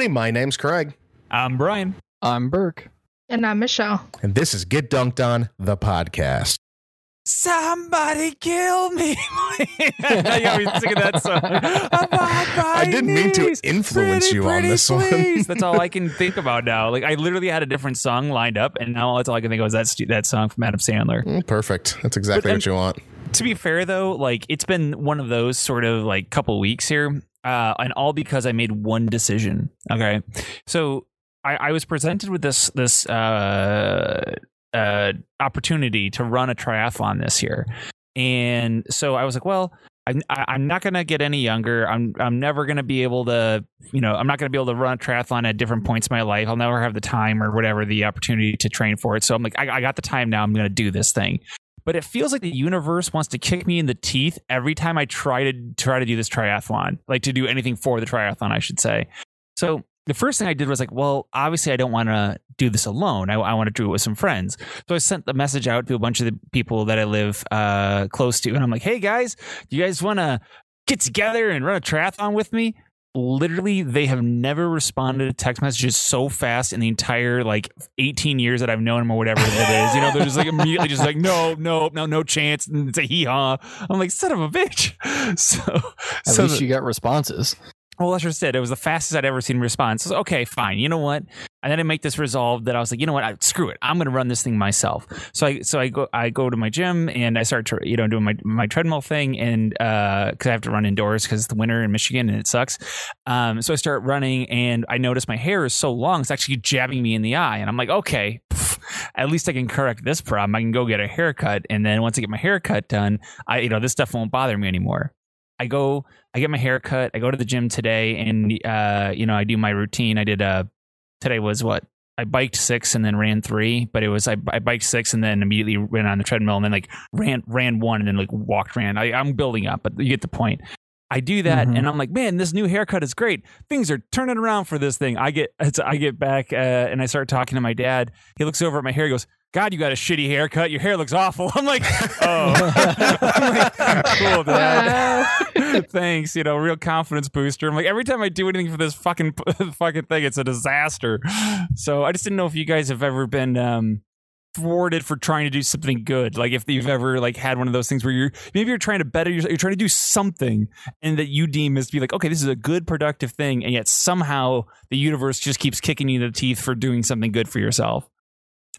everybody. My name's Craig. I'm Brian. I'm Burke. And I'm Michelle. And this is Get Dunked On, the podcast. Somebody kill me. I got me singing that song. I didn't mean to influence Pretty, you on pretty this one. That's all I can think about now. Like I literally had a different song lined up, and now that's all I can think of is that that song from Adam Sandler. Mm, Perfect. That's exactly But what you want. to be fair though, like it's been one of those sort of like couple weeks here, uh, and all because I made one decision. Okay, so I, I was presented with this this uh, uh, opportunity to run a triathlon this year, and so I was like, well. I'm, I'm not going to get any younger. I'm I'm never going to be able to, you know, I'm not going to be able to run a triathlon at different points in my life. I'll never have the time or whatever the opportunity to train for it. So I'm like, I, I got the time now. I'm going to do this thing but it feels like the universe wants to kick me in the teeth every time I try to try to do this triathlon, like to do anything for the triathlon, I should say. So the first thing I did was like, well, obviously I don't want to do this alone. I, I want to do it with some friends. So I sent the message out to a bunch of the people that I live uh, close to, and I'm like, hey guys, do you guys want to get together and run a triathlon with me? Literally, they have never responded to text messages so fast in the entire like 18 years that I've known them or whatever it is. You know, they're just like immediately just like, no, no, no, no chance. And it's a hee haw. I'm like, son of a bitch. So, At so least the- you got responses. Well, that's just it. It was the fastest I'd ever seen response. So, okay, fine. You know what? And then I make this resolve that I was like, you know what? I, screw it. I'm going to run this thing myself. So I so I go I go to my gym and I start to you know doing my my treadmill thing and because I have to run indoors because it's the winter in Michigan and it sucks. Um, so I start running and I notice my hair is so long it's actually jabbing me in the eye and I'm like, okay. pff, At least I can correct this problem. I can go get a haircut, and then once I get my haircut done, I you know this stuff won't bother me anymore. I go, I get my hair cut. I go to the gym today, and uh, you know, I do my routine. I did uh today was what I biked six and then ran three, but it was I, I biked six and then immediately ran on the treadmill and then like ran ran one and then like walked ran. I, I'm building up, but you get the point. I do that Mhm. and I'm like, man, this new haircut is great. Things are turning around for this thing. I get it's, I get back uh, and I start talking to my dad. He looks over at my hair. He goes, God, you got a shitty haircut. Your hair looks awful. I'm like, oh, I'm like, cool, dad. Thanks, you know, real confidence booster. I'm like every time I do anything for this fucking fucking thing, it's a disaster. So I just didn't know if you guys have ever been um thwarted for trying to do something good. Like if you've ever like had one of those things where you're maybe you're trying to better yourself, you're trying to do something and that you deem as to be like, okay, this is a good productive thing, and yet somehow the universe just keeps kicking you in the teeth for doing something good for yourself.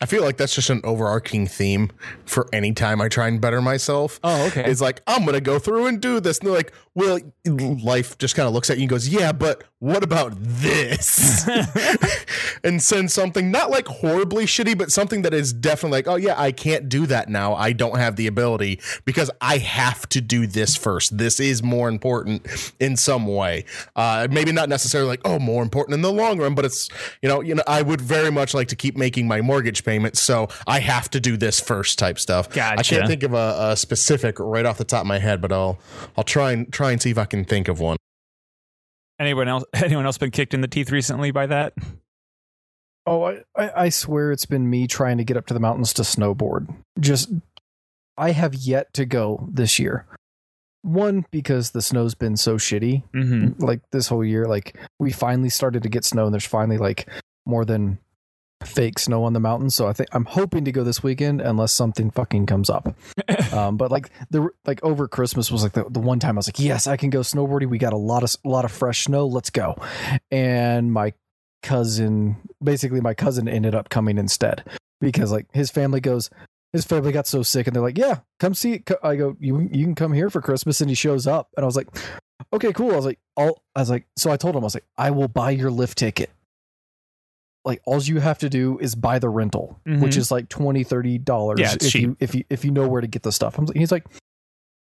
I feel like that's just an overarching theme for any time I try and better myself. Oh, okay. It's like, I'm going to go through and do this. And they're like, well, life just kind of looks at you and goes, yeah, but what about this? and send something not like horribly shitty, but something that is definitely like, oh, yeah, I can't do that now. I don't have the ability because I have to do this first. This is more important in some way. Uh, maybe not necessarily like, oh, more important in the long run, but it's, you know, you know, I would very much like to keep making my mortgage payments. So I have to do this first type stuff. I can't think of a, a specific right off the top of my head, but I'll, I'll try and try and see if I can think of one. Anyone else? Anyone else been kicked in the teeth recently by that? Oh, I, I, I swear it's been me trying to get up to the mountains to snowboard. Just, I have yet to go this year. One, because the snow's been so shitty, Mm-hmm. like this whole year. Like, we finally started to get snow, and there's finally like more than fake snow on the mountains. So I think I'm hoping to go this weekend unless something fucking comes up. um, but like the like over Christmas was like the, the one time I was like, yes, I can go snowboarding. We got a lot of a lot of fresh snow. Let's go. And my cousin, basically my cousin, ended up coming instead because like his family goes. His family got so sick, and they're like, "Yeah, come see." co- I go, "You you can come here for Christmas," and he shows up, and I was like, "Okay, cool." I was like, "All," I was like, so I told him, I was like, "I will buy your lift ticket." Like all you have to do is buy the rental, which Mhm. is like 20 30 dollars Yeah, it's if you if you if you know where to get the stuff. I'm, he's like,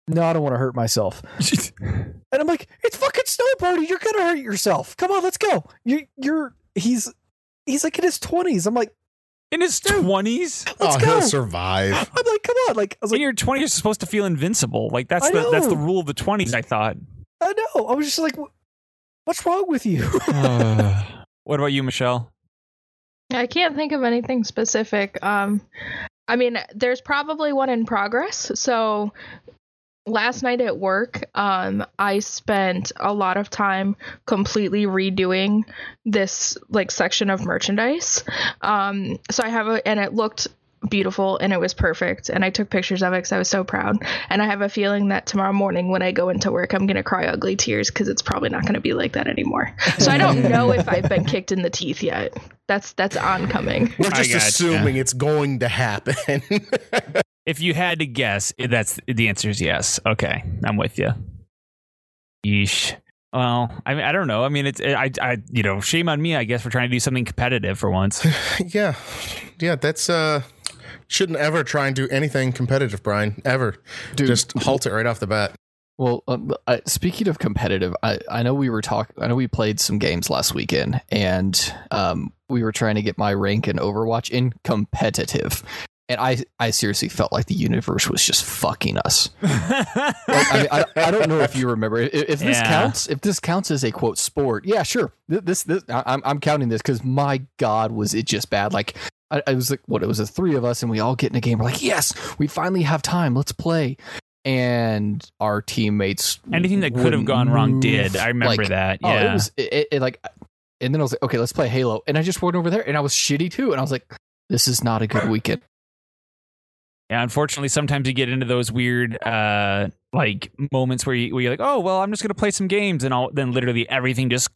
no, I don't want to hurt myself. And I'm like, it's fucking snowboarding. You're gonna hurt yourself. Come on, let's go. You you're he's he's like in his twenties. I'm like, in his twenties. let's oh, go. he'll survive. I'm like, come on. Like I was In like, your twenties, you're supposed to feel invincible. Like that's I the that's the rule of the twenties. I thought. I know. I was just like, what's wrong with you? what about you, Michelle? I can't think of anything specific. Um, I mean, there's probably one in progress. So last night at work, um, I spent a lot of time completely redoing this like section of merchandise. Um, so I have a, and it looked beautiful and it was perfect and i took pictures of it because i was so proud and i have a feeling that tomorrow morning when i go into work i'm going to cry ugly tears because it's probably not going to be like that anymore so i don't know if i've been kicked in the teeth yet that's that's oncoming We're just gotcha. assuming it's going to happen. If you had to guess, that's the answer is yes. Okay, I'm with you. Yeesh. Well, I mean, I don't know. I mean, it's I, I, you know, shame on me, I guess, for trying to do something competitive for once. yeah. Yeah, that's uh shouldn't ever try and do anything competitive, Brian. Ever. Dude, Just halt it right off the bat. Well, um, I, speaking of competitive, I, I know we were talking. I know we played some games last weekend, and um, we were trying to get my rank in Overwatch in competitive, and I I seriously felt like the universe was just fucking us. Like, I, mean, I, I don't know if you remember if, if this Yeah. counts. If this counts as a quote sport, yeah, sure. Th- This this I'm I'm counting this because my God, was it just bad? Like. I, I was like, what? It was the three of us, and we all get in a game. We're like, yes, we finally have time. Let's play. And our teammates, Anything that could have gone wrong did. I remember Like, that. Oh, Yeah. it was it, it, it like, and then I was like, okay, let's play Halo, and I just went over there, and I was shitty too, and I was like, this is not a good weekend. Yeah, unfortunately, sometimes you get into those weird, uh, like moments where, you, where you're like, "Oh, well, I'm just gonna play some games," and all, then literally everything just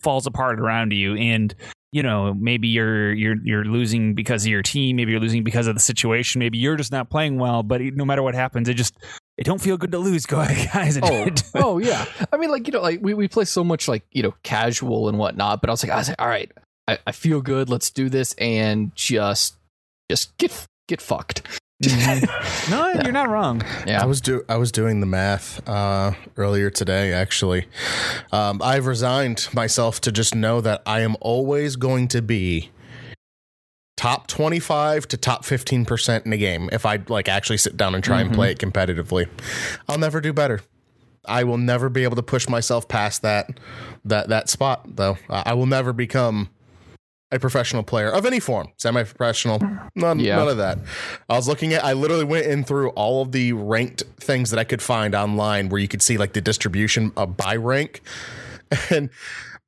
falls apart around you, and you know, maybe you're you're you're losing because of your team, maybe you're losing because of the situation, maybe you're just not playing well. But no matter what happens, it just it don't feel good to lose, go ahead guys. Oh, oh yeah. I mean, like you know, like we, we play so much like you know casual and whatnot, but I was like, I was like, all right, I, I feel good. Let's do this and just just get get fucked. Mhm. no, you're not wrong. Yeah. I was do I was doing the math uh, earlier today. Actually, um, I've resigned myself to just know that I am always going to be top twenty five to top fifteen percent in a game. If I like actually sit down and try and play it competitively, I'll never do better. I will never be able to push myself past that that that spot though. I I will never become a professional player of any form, semi-professional, none, Yeah. none of that. I was looking at. I literally went in through all of the ranked things that I could find online, where you could see like the distribution of by rank, and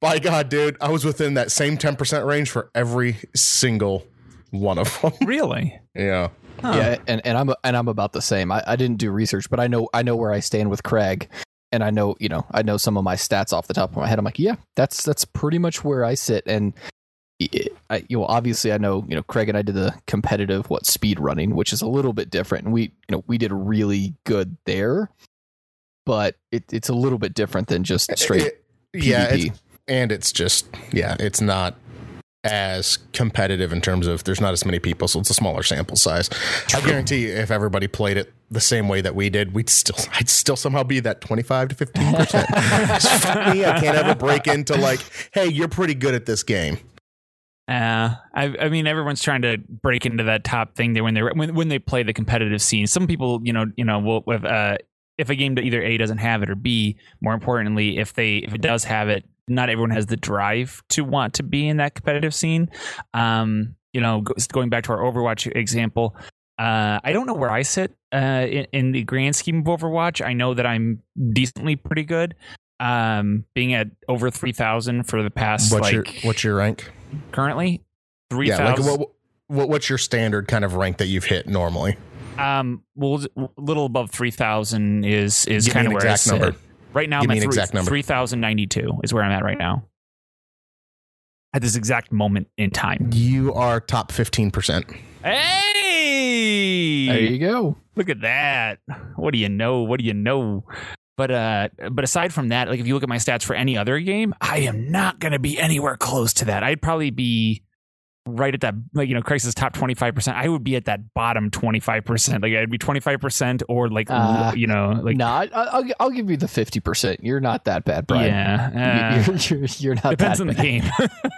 by God, dude, I was within that same ten percent range for every single one of them. Really? yeah, Huh. Yeah, and, and I'm and I'm about the same. I, I didn't do research, but I know I know where I stand with Craig, and I know you know I know some of my stats off the top of my head. I'm like, yeah, that's that's pretty much where I sit. And it, I, you know, obviously, I know you know Craig and I did the competitive what speed running, which is a little bit different, and we you know we did really good there, but it, it's a little bit different than just straight It- yeah, PvP. it's, and it's just yeah, it's not as competitive in terms of there's not as many people, so it's a smaller sample size. I guarantee you, if everybody played it the same way that we did, we'd still I'd still somehow be that twenty five to fifteen percent. Fuck me, I can't ever break into like, hey, you're pretty good at this game. Uh, I, I mean, everyone's trying to break into that top thing there when they when when they play the competitive scene. Some people, you know, you know, will if uh, if a game either A doesn't have it or B, more importantly, if they if it does have it, not everyone has the drive to want to be in that competitive scene. Um, you know, going back to our Overwatch example, uh, I don't know where I sit uh, in, in the grand scheme of Overwatch. I know that I'm decently pretty good. Um, being at over three thousand for the past What's like your what's your rank? Currently three Yeah, like what, what what's your standard kind of rank that you've hit normally? um, well, a little above three thousand is is kind of an where I exact sit. number. Right now, Give I'm me at an exact number. three thousand ninety two is where I'm at right now. At this exact moment in time. You are top fifteen percent. Hey, There you go. look at that. What do you know? What do you know? But uh, but aside from that, like if you look at my stats for any other game, I am not going to be anywhere close to that. I'd probably be right at that, like you know, Crisis top twenty five percent. I would be at that bottom twenty five percent. Like I'd be twenty five percent, or like Uh, you know, like no, I, I'll I'll give you the fifty percent. You're not that bad, Brian. yeah, uh, You- you're, you're, you're not depends on the game.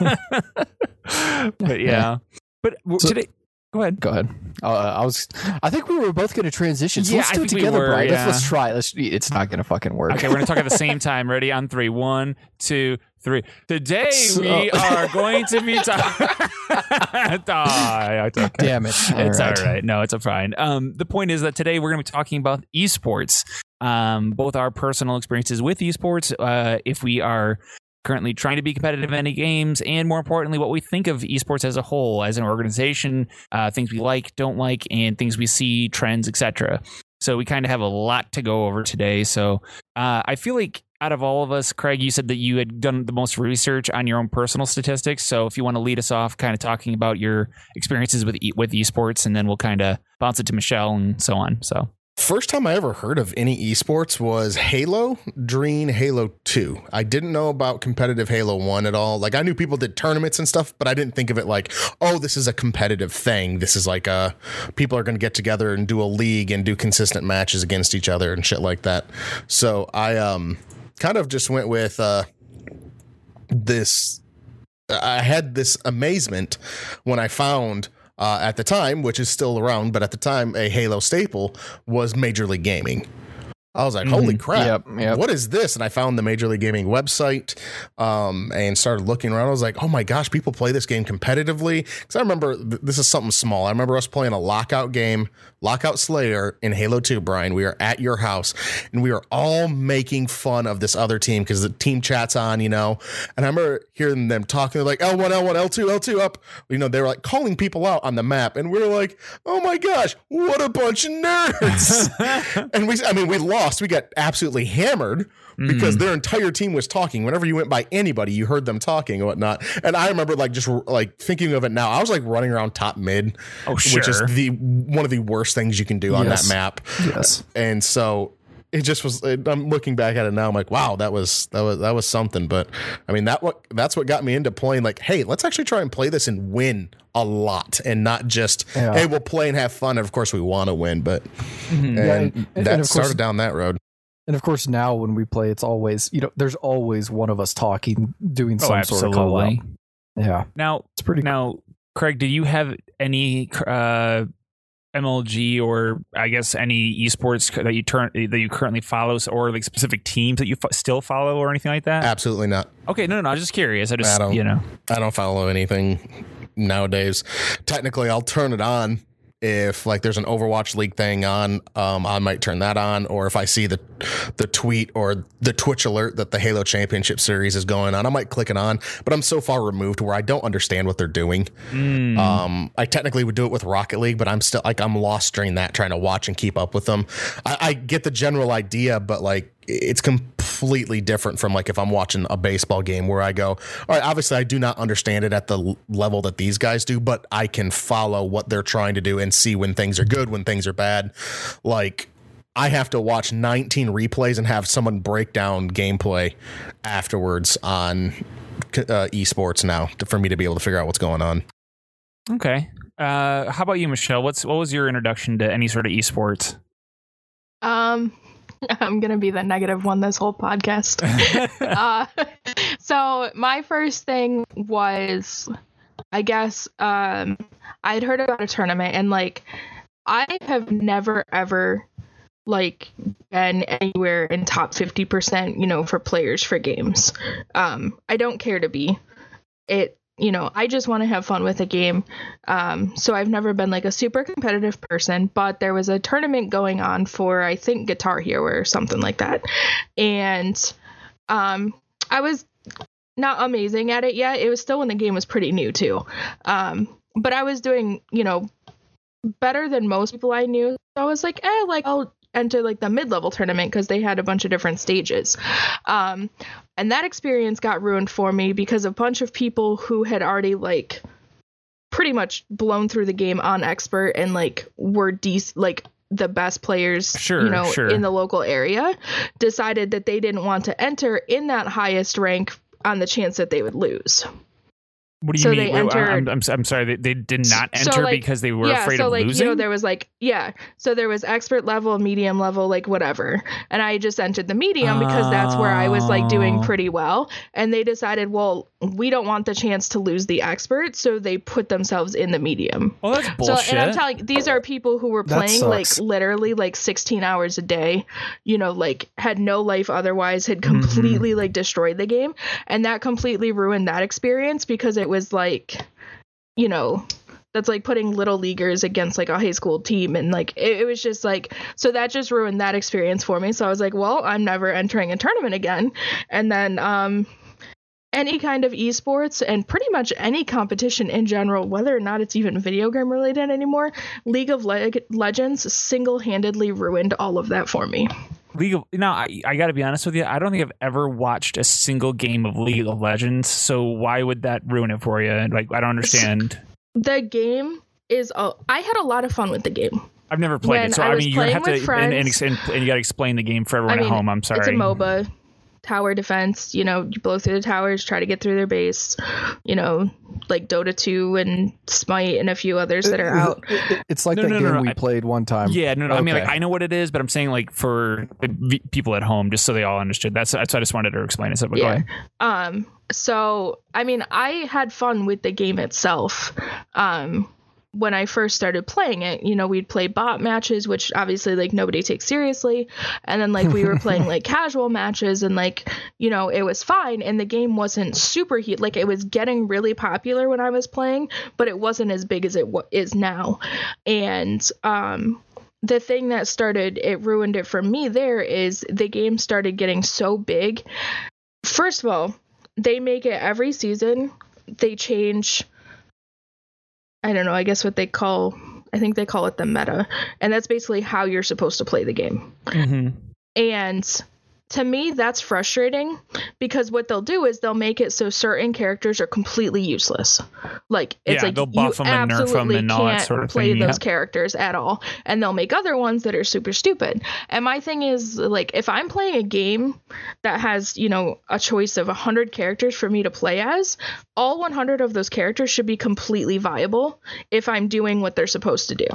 but yeah, but w- So- today, Go ahead. Go ahead. Uh, I was. I think we were both going to transition. So Yeah, let's I do it think we together, were, Brian. yeah. Let's, let's try. it. Let's. It's not going to fucking work. Okay, we're gonna talk at the same time. Ready on three. One, two, three. Today So- we are going to be talking. it's okay. Damn it! It's right. all right. No, it's a fine. Um, the point is that today we're going to be talking about esports. Um, both our personal experiences with esports, uh, if we are currently trying to be competitive in any games, and more importantly, what we think of esports as a whole, as an organization, uh, things we like, don't like, and things we see, trends, etc. So we kind of have a lot to go over today. So uh, I feel like out of all of us, Craig, you said that you had done the most research on your own personal statistics. So if you want to lead us off, kind of talking about your experiences with e- with esports, and then we'll kind of bounce it to Michelle and so on. So First time I ever heard of any esports was Halo, Dream, Halo 2. I didn't know about competitive Halo 1 at all. Like I knew people did tournaments and stuff, but I didn't think of it like, oh, this is a competitive thing. This is like uh people are going to get together and do a league and do consistent matches against each other and shit like that. So I um kind of just went with uh this I had this amazement when I found uh, at the time, which is still around, but at the time, a Halo staple was Major League Gaming. I was like, holy crap, Yep, yep. what is this? And I found the Major League Gaming website um, and started looking around. I was like, oh my gosh, people play this game competitively. Because I remember th- this is something small. I remember us playing a lockout game, Lockout Slayer in Halo 2, Brian. We are at your house and we are all making fun of this other team because the team chat's on, you know. And I remember hearing them talking. They're like, L1, L1, L2, L2 up. You know, they were like calling people out on the map. And we were like, oh my gosh, what a bunch of nerds. and we, I mean, we lost. We got absolutely hammered because mm-hmm. their entire team was talking. Whenever you went by anybody, you heard them talking and whatnot. And I remember like just like thinking of it now. I was like running around top mid, Oh, which is the one of the worst things you can do on Yes. that map. Yes. And so it just was. it- I'm looking back at it now. I'm like, wow, that was that was that was something. But I mean, that what that's what got me into playing. Like, hey, let's actually try and play this and win a lot, and not just Yeah. hey, we'll play and have fun. And of course, we want to win, but and, Yeah, and- and that of course- started down that road. And of course, now when we play, it's always you know, there's always one of us talking, doing oh, some sort of call out. Yeah, Now, it's pretty. now, Craig, do you have any uh, MLG or I guess any esports that you turn that you currently follow, or like specific teams that you f- still follow or anything like that? Absolutely not. Okay, no, no, no. I was just curious. I just I don't- you know. I don't follow anything nowadays. Technically, I'll turn it on if like there's an Overwatch League thing on. Um, I might turn that on, or if I see the the tweet or the Twitch alert that the Halo Championship Series is going on, I might click it on. But I'm so far removed where I don't understand what they're doing. Mm. Um, I technically would do it with Rocket League, but I'm still like I'm lost during that trying to watch and keep up with them. I, I get the general idea, but like it's completely different from like if I'm watching a baseball game where I go, all right, obviously I do not understand it at the level that these guys do, but I can follow what they're trying to do and see when things are good, when things are bad. Like I have to watch 19 replays and have someone break down gameplay afterwards on uh, esports now to, for me to be able to figure out what's going on. Okay. Uh, how about you, Michelle? What's what was your introduction to any sort of esports? Um, I'm gonna be the negative one this whole podcast. uh, so my first thing was, I guess, um, I'd heard about a tournament and like, I have never ever like been anywhere in top 50%, you know, for players for games. Um, I don't care to be. It, you know, I just want to have fun with a game. Um, so I've never been like a super competitive person, but there was a tournament going on for I think Guitar Hero or something like that. And um I was not amazing at it yet. It was still when the game was pretty new too. Um but I was doing, you know, better than most people I knew. So I was like, eh, like I'll enter like the mid-level tournament because they had a bunch of different stages. Um and that experience got ruined for me because a bunch of people who had already like pretty much blown through the game on expert and like were dec- like the best players Sure, you know sure. in the local area decided that they didn't want to enter in that highest rank on the chance that they would lose What do you So mean? they Wait, I'm- I'm, I'm sorry. They, they did not So, enter like, because they were yeah, afraid so of like losing. you know there was like yeah, so there was expert level, medium level, like whatever, and I just entered the medium because that's where I was like doing Oh. pretty well, and they decided, well, we don't want the chance to lose the expert, so they put themselves in the medium. well, that's bullshit. So, and I'm telling these are people who were playing like literally like 16 hours a day, you know, like had no life otherwise, had Mm-hmm. completely like destroyed the game. And that completely ruined that experience because it was like, you know, that's like putting little leaguers against like a high school team. And like, it, it was just like, so that just ruined that experience for me. So I was like, well, I'm never entering a tournament again. And then, um, any kind of esports and pretty much any competition in general, whether or not it's even video game related anymore, League of Le- Legends single handedly ruined all of that for me. League of now, I, I got to be honest with you. I don't think I've ever watched a single game of League of Legends. So why would that ruin it for you? Like, I don't understand. The game is, a- I had a lot of fun with the game. I've never played When it, so I I, mean, you have to and, and, and you got to explain the game for everyone I mean, at home. I'm sorry. It's a MOBA, tower defense. You know, you blow through the towers, try to get through their base. You know, like Dota 2 and Smite and a few others that are out. It's like No, that no, no, game no, we I- played one time. Yeah, no, no. I mean, like I know what it is, but I'm saying like for the v- people at home, just so they all understood. That's that's why I just wanted to explain it. So, but go Yeah. ahead. Um, so I mean, I had fun with the game itself. Um, when I first started playing it, you know, we'd play bot matches, which obviously like nobody takes seriously, and then like we were playing like casual matches, and like you know it was fine, and the game wasn't super heat. Like it was getting really popular when I was playing, but it wasn't as big as it w- is now, and um the thing that started it ruined it for me there is the game started getting so big first of all, they make it every season. They change. I don't know. I guess what they call. I think they call it the meta, and that's basically how you're supposed to play the game. Mm-hmm. And to me, that's frustrating because what they'll do is they'll make it so certain characters are completely useless. Like it's Yeah, like they'll buff you 'em and nerf 'em absolutely and all that can't sort of play thing, those characters at all, and they'll make other ones that are super stupid. And my thing is like if I'm playing a game that has you know a choice of 100 characters for me to play as, all 100 of those characters should be completely viable if I'm doing what they're supposed to do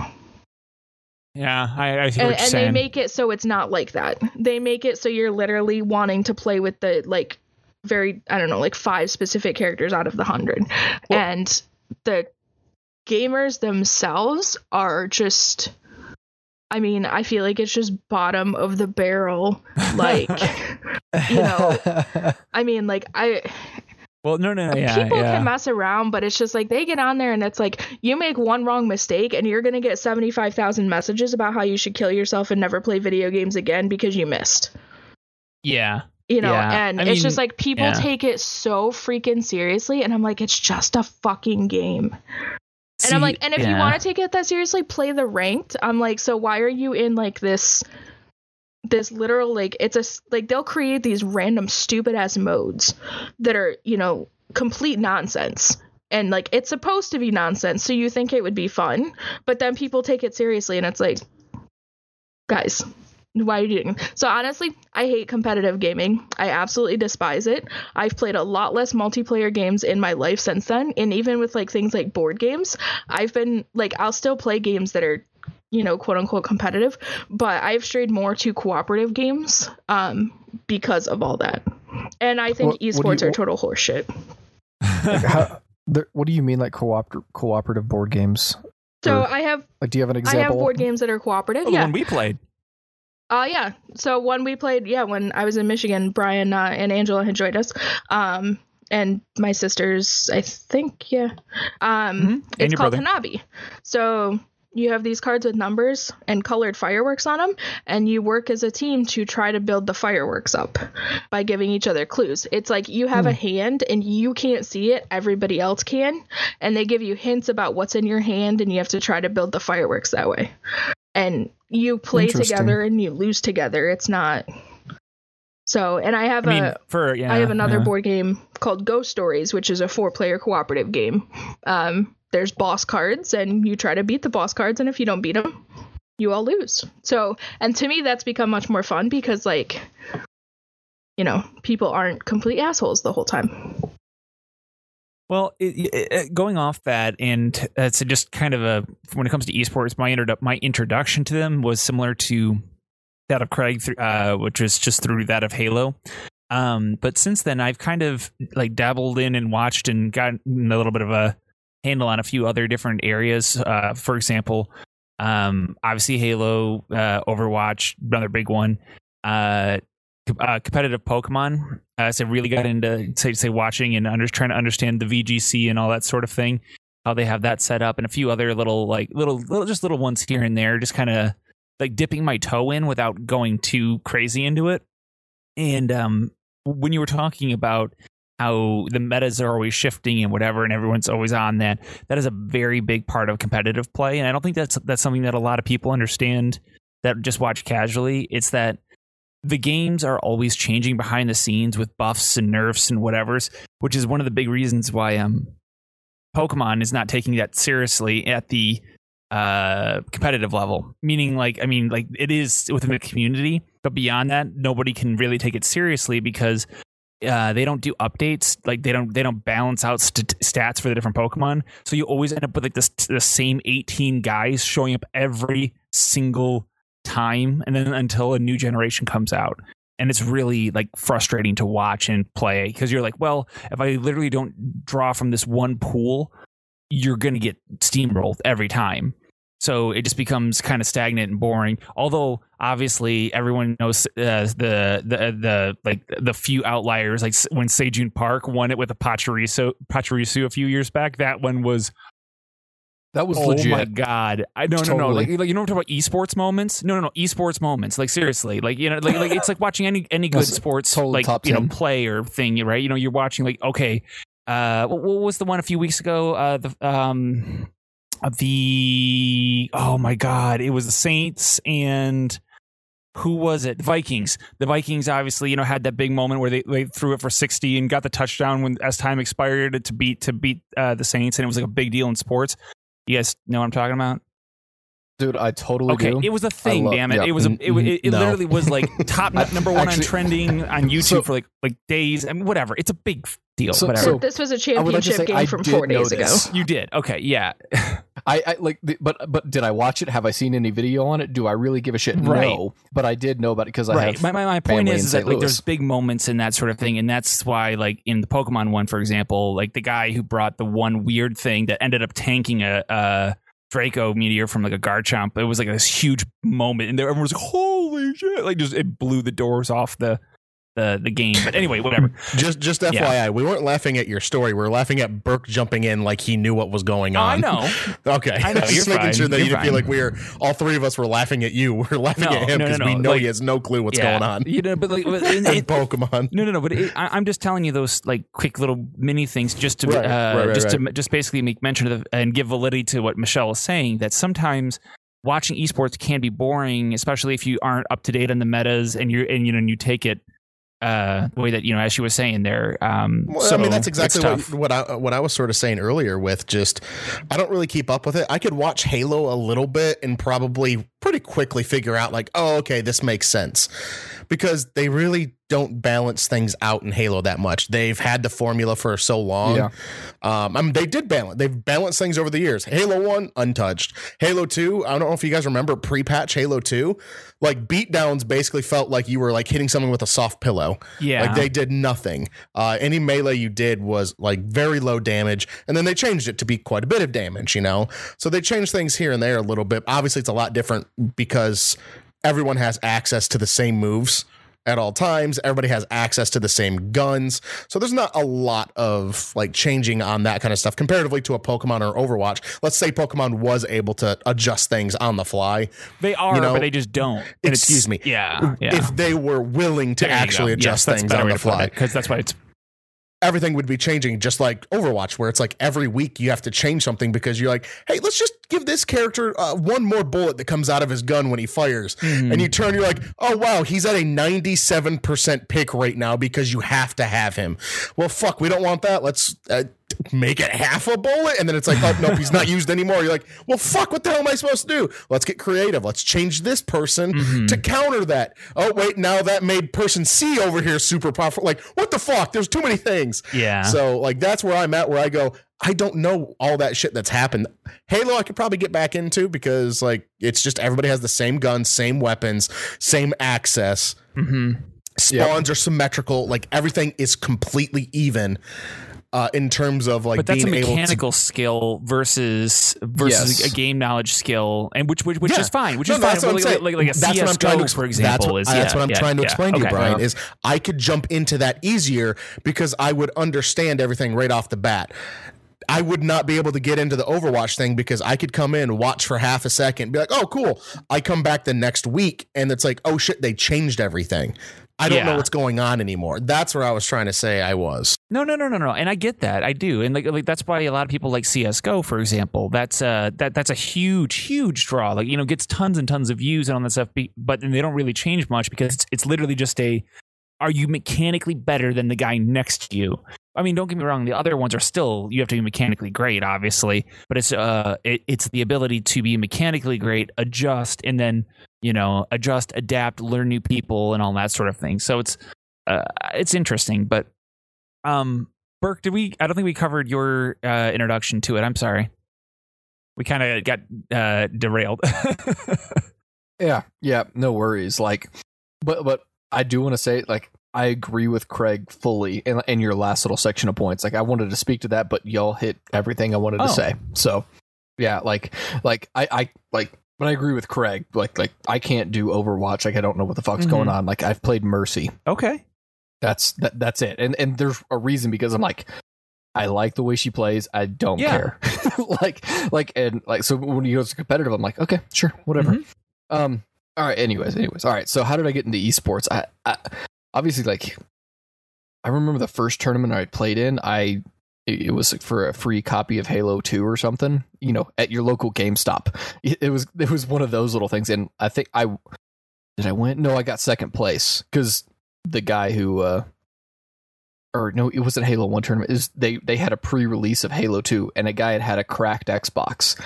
Yeah, I, I see and, and they make it so it's not like that. They make it so you're literally wanting to play with the like very I don't know like five specific characters out of the hundred, and the gamers themselves are just. I mean, I feel like it's just bottom of the barrel. Like, you know, I mean, like I well, no, no, yeah, people yeah. can mess around, but it's just like they get on there and it's like you make one wrong mistake and you're gonna get seventy five thousand messages about how you should kill yourself and never play video games again because you missed. yeah. You know, Yeah, and I it's just like people yeah. take it so freaking seriously, and I'm like, it's just a fucking game. and I'm like, and if you want to take it that seriously, play the ranked. I'm like, so why are you in like this this literal like it's a like they'll create these random stupid ass modes that are, you know, complete nonsense. And like it's supposed to be nonsense, so you think it would be fun, but then people take it seriously and it's like guys, why are you doing so honestly i hate competitive gaming. I absolutely despise it. I've played a lot less multiplayer games in my life since then and even with like things like board games i've been like i'll still play games that are you know quote unquote competitive but i've strayed more to cooperative games um because of all that and i think What- what esports you- are total horseshit Like, how, there, what do you mean like coop- cooperative board games? so Or- i have Like, do you have an example? i example? have board games that are cooperative Well, the yeah one we played. Uh yeah. So when we played, yeah, when I was in Michigan, Brian uh, and Angela had joined us. Um and my sisters, I think, yeah. Um Mhm. And it's your called brother. Hanabi. So you have these cards with numbers and colored fireworks on them, and you work as a team to try to build the fireworks up by giving each other clues. It's like you have a hmm. hand and you can't see it, everybody else can, and they give you hints about what's in your hand, and you have to try to build the fireworks that way. And you play together and you lose together. It's not. So, and I have I mean, a for yeah, I have another yeah. board game called Ghost Stories, which is a four player cooperative game. Um, there's boss cards, and you try to beat the boss cards, and if you don't beat them, you all lose. So, and to me, that's become much more fun because, like, you know, people aren't complete assholes the whole time. Well, it, it, it- going off that, and it's just kind of a when it comes to esports, my introdu- my introduction to them was similar to that of Craig, uh, which was just through that of Halo. Um, but since then, I've kind of like dabbled in and watched and gotten a little bit of a handle on a few other different areas. Uh, for example, um, obviously Halo, uh, Overwatch, another big one. Uh, uh, competitive Pokemon. Uh, so really got into say say watching and under, trying to understand the VGC and all that sort of thing. How they have that set up and a few other little like little little just little ones here and there. Just kind of like dipping my toe in without going too crazy into it. And um, when you were talking about how the metas are always shifting and whatever, and everyone's always on that, that is a very big part of competitive play. And I don't think that's that's something that a lot of people understand that just watch casually. It's that the games are always changing behind the scenes with buffs and nerfs and whatever's, which is one of the big reasons why um Pokemon is not taking that seriously at the uh competitive level. Meaning like i mean like it is within the community but beyond that nobody can really take it seriously because uh, they don't do updates. Like they don't they don't balance out st- stats for the different pokemon. So you always end up with like this the same 18 guys showing up every single time and then until a new generation comes out. And it's really like frustrating to watch and play because you're like well if i literally don't draw from this one pool you're going to get steamrolled every time so it just becomes kind of stagnant and boring although obviously everyone knows uh, the the the like the few outliers like when Sejun Park won it with a Pachirisu Pachirisu a few years back that one was That was oh legit. my god! I no no no like, like you know what I'm talking about esports moments? No no no esports moments. Like seriously, like you know like like it's like watching any any good That's sports totally like you know 10. play or thing right? You know you're watching like okay, uh, what, what was the one a few weeks ago? Uh, the um, uh, the oh my god, it was the Saints and. Who was it? The Vikings. The Vikings obviously, you know, had that big moment where they, they threw it for sixty and got the touchdown when as time expired to beat to beat uh, the Saints, and it was like a big deal in sports. You guys know what I'm talking about? Dude, I totally Okay, do. it was a thing. love- damn it! yeah. It was a, it, it, it No. literally was like top number one on trending on YouTube So- for like like days. I mean, whatever. It's a big deal. So- whatever. so- this was a would like championship say game I from four days ago. you did. Okay, yeah. I, I like, but but did I watch it? Have I seen any video on it? Do I really give a shit? Right. No, but I did know about it because I right. have. My, my, my point is, is that St. like there's big moments in that sort of thing, and that's why like in the Pokemon one, for example, like the guy who brought the one weird thing that ended up tanking a. a Draco meteor from like a Garchomp. It was like this huge moment, and there everyone was like, "Holy shit!" Like just it blew the doors off the the the game. But anyway, whatever. Just just FYI, we weren't laughing at your story. We were laughing at Burke jumping in like he knew what was going on. I know. Okay, I know, just you're making fine, sure that you're you didn't feel like we were all three of us were laughing at you. We're laughing No, at him no, no, because no, we know like- he has no clue what's Yeah. going on. You know, but like in, Pokemon. No, no, no. But it, I, I'm just telling you those like quick little mini things, just to Right, uh, right, right, just to just basically make mention of the, and give validity to what Michelle is saying. That sometimes watching esports can be boring, especially if you aren't up to date on the metas and you're and you know and you take it uh, the way that you know as she was saying there. Um, Well, so I mean, that's exactly what, what I what I was sort of saying earlier. With just, I don't really keep up with it. I could watch Halo a little bit and probably pretty quickly figure out like, oh, okay, this makes sense, because they really don't balance things out in Halo that much. They've had the formula for so long. Yeah. Um, I mean, they did balance. They've balanced things over the years. Halo One, untouched. Halo Two, I don't know if you guys remember pre-patch Halo Two, like beatdowns basically felt like you were like hitting someone with a soft pillow. yeah, Like they did nothing. Uh, any melee you did was like very low damage, and then they changed it to be quite a bit of damage. You know, so they changed things here and there a little bit. Obviously, it's a lot different because everyone has access to the same moves at all times. Everybody has access to the same guns, so there's not a lot of like changing on that kind of stuff comparatively to a Pokemon or Overwatch. Let's say Pokemon was able to adjust things on the fly. they are, you know, but they just don't. Excuse me. Yeah, yeah. If they were willing to There actually adjust Yes, things on the fly, because that's why it's everything would be changing just like Overwatch, where it's like every week you have to change something because you're like, hey, let's just give this character uh, one more bullet that comes out of his gun when he fires. Mm-hmm. And you turn, you're like, oh, wow, he's at a 97% pick right now because you have to have him. Well, fuck, we don't want that. Let's. Uh, make it half a bullet, and then it's like, oh nope, he's not used anymore. You're like, well, fuck, what the hell am I supposed to do? Let's get creative. Let's change this person Mhm. to counter that. Oh wait, now that made person C over here super powerful. Like, what the fuck? There's too many things. Yeah. So like that's where I'm at where I go, I don't know all that shit that's happened. Halo I could probably get back into because like it's just everybody has the same guns, same weapons, same access. hmm Spawns are symmetrical, like everything is completely even uh in terms of like but that's a able to mechanical skill versus versus Yes. a game knowledge skill, and which which, which Yeah. is fine. Which No, is no, fine. that's what I'm like, like, like a that's what I'm trying to CS:GO, ex- for that's example, what, is that's yeah, what I'm yeah, trying to explain to you, Okay. Brian. Is I could jump into that easier because I would understand everything right off the bat. I would not be able to get into the Overwatch thing because I could come in, watch for half a second, be like, "Oh, cool." I come back the next week, and it's like, "Oh shit, they changed everything." I don't know what's going on anymore. That's where I was trying to say I was. No, no, no, no, no. And I get that. I do. And like, like that's why a lot of people like CS:GO, for example. That's uh that that's a huge, huge draw. Like you know, gets tons and tons of views and all that stuff. But then they don't really change much because it's it's literally just a. Are you mechanically better than the guy next to you? I mean, don't get me wrong. The other ones are still you have to be mechanically great, obviously. But it's uh it, it's the ability to be mechanically great, adjust, and then you know adjust, adapt, learn new people, and all that sort of thing. So it's uh, it's interesting, but um, Burke, did we? I don't think we covered your uh, introduction to it. I'm sorry. We kind of got uh, derailed. Yeah, yeah, no worries. Like, but but I do want to say, like, I agree with Craig fully in in your last little section of points. Like, I wanted to speak to that, but y'all hit everything I wanted Oh. to say. So, yeah, like, like I I like. But I agree with Craig. Like, like I can't do Overwatch. Like, I don't know what the fuck's Mhm. going on. Like, I've played Mercy. okay. That's that. That's it. And and there's a reason because I'm like, I like the way she plays. I don't Yeah. care. like like and like so when he goes to competitive, I'm like, okay, sure, whatever. Mhm. Um. All right. Anyways. Anyways. All right. So how did I get into esports? I, I obviously like. I remember the first tournament I played in. I it was for a free copy of Halo Two or something. You know, at your local GameStop. It, was it was one of those little things, and I think I did I win. No, I got second place because the guy who. uh or no, it wasn't Halo One tournament. Is they they had a pre-release of Halo Two, and a guy had had a cracked Xbox,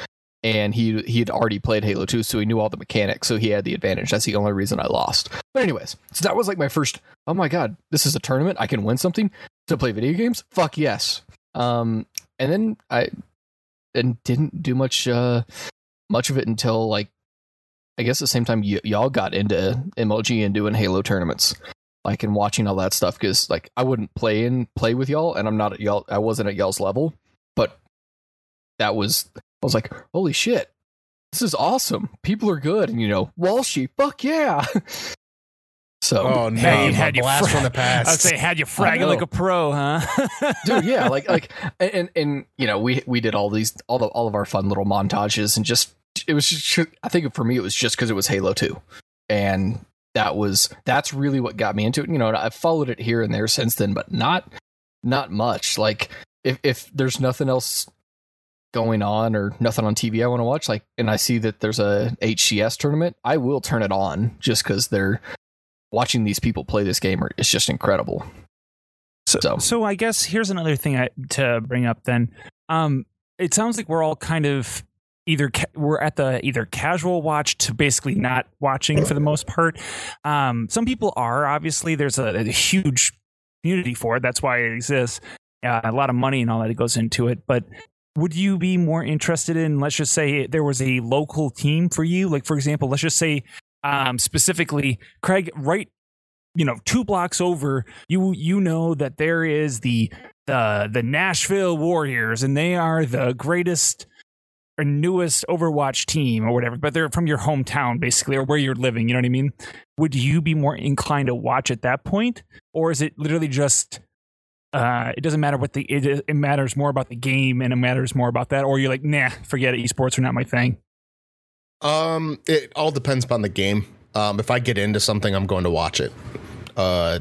and he he had already played Halo Two, so he knew all the mechanics, so he had the advantage. That's the only reason I lost. But anyways, so that was like my first. Oh my god, this is a tournament. I can win something to play video games. Fuck yes. Um, and then I and didn't do much uh much of it until like I guess the same time y- y'all got into MLG and doing Halo tournaments like and watching all that stuff because like I wouldn't play in play with y'all and I'm not at y'all I wasn't at y'all's level but that was I was like holy shit this is awesome. People are good. And you know Walshy fuck yeah so Oh Hey, no, you a had your blast fra- from the past. I'd say had you I fragging like a pro, huh? dude yeah like like and and you know we we did all these all the all of our fun little montages and just it was just i think for me it was just because it was halo 2 and that was that's really what got me into it you know and i've followed it here and there since then but not not much like if if there's nothing else going on or nothing on tv i want to watch like and i see that there's a hcs tournament i will turn it on just because they're watching these people play this game is just incredible So, So- so I guess here's another thing I, to bring up. Then, um, it sounds like we're all kind of either ca- we're at the either casual watch to basically not watching for the most part. Um, some people are obviously there's a, a huge community for it. That's why it exists. Uh, a lot of money and all that goes into it, but. Would you be more interested in, let's just say, there was a local team for you? Like, for example, let's just say, um, specifically, Craig, right you know two blocks over you you know that there is the the the Nashville Warriors and they are the greatest or newest Overwatch team or whatever but they're from your hometown basically or where you're living you know what I mean? Would you be more inclined to watch at that point or is it literally just uh, it doesn't matter what the it, it matters more about the game and it matters more about that or you're like nah forget it esports are not my thing Um, it all depends upon the game. Um, if I get into something, I'm going to watch it. Uh,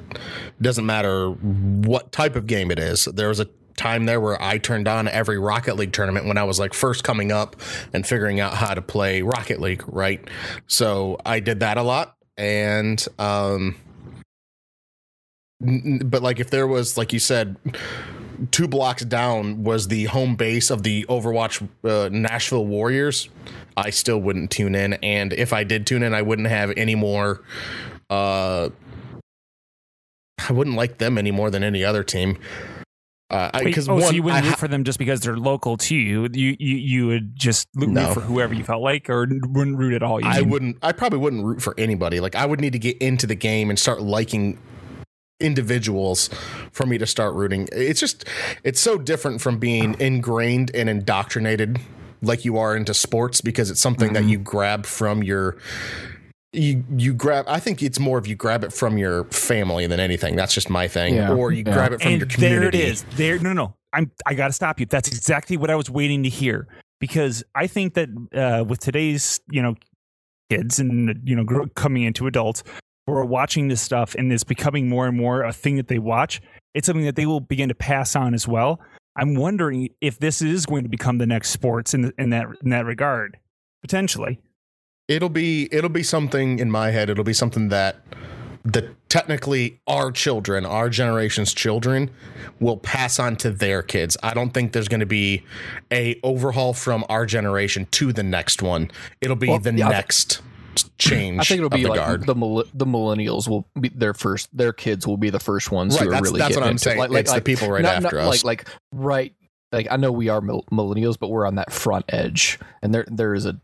doesn't matter what type of game it is. There was a time there where I turned on every Rocket League tournament when I was like first coming up and figuring out how to play Rocket League, right? So I did that a lot. And um, but like if there was like you said two blocks down was the home base of the Overwatch uh, Nashville Warriors, I still wouldn't tune in. And if I did tune in, I wouldn't have any more. Uh, I wouldn't like them any more than any other team. Uh, because oh, so you wouldn't I, root for them just because they're local to you. You you, you would just root no. for whoever you felt like, or wouldn't root at all. I mean? wouldn't. I probably wouldn't root for anybody. Like I would need to get into the game and start liking individuals for me to start rooting. It's just it's so different from being ingrained and indoctrinated like you are into sports because it's something mm-hmm. that you grab from your you you grab i think it's more of you grab it from your family than anything that's just my thing yeah. or you yeah. grab it from and your community there it is there no no i'm i gotta stop you that's exactly what i was waiting to hear because i think that uh, with today's you know kids and you know coming into adults who are watching this stuff and it's becoming more and more a thing that they watch it's something that they will begin to pass on as well i'm wondering if this is going to become the next sports in, the, in that in that regard potentially it'll be it'll be something in my head. It'll be something that the technically our children, our generation's children, will pass on to their kids. I don't think there's going to be a overhaul from our generation to the next one. It'll be well, the yeah, next change. I think it'll be the like guard. the the millennials will be their first. Their kids will be the first ones right, who are really. That's what I'm saying. Like, like, it's like, the people right not, after not, us. Like like right. Like I know we are millennials, but we're on that front edge, and there there is a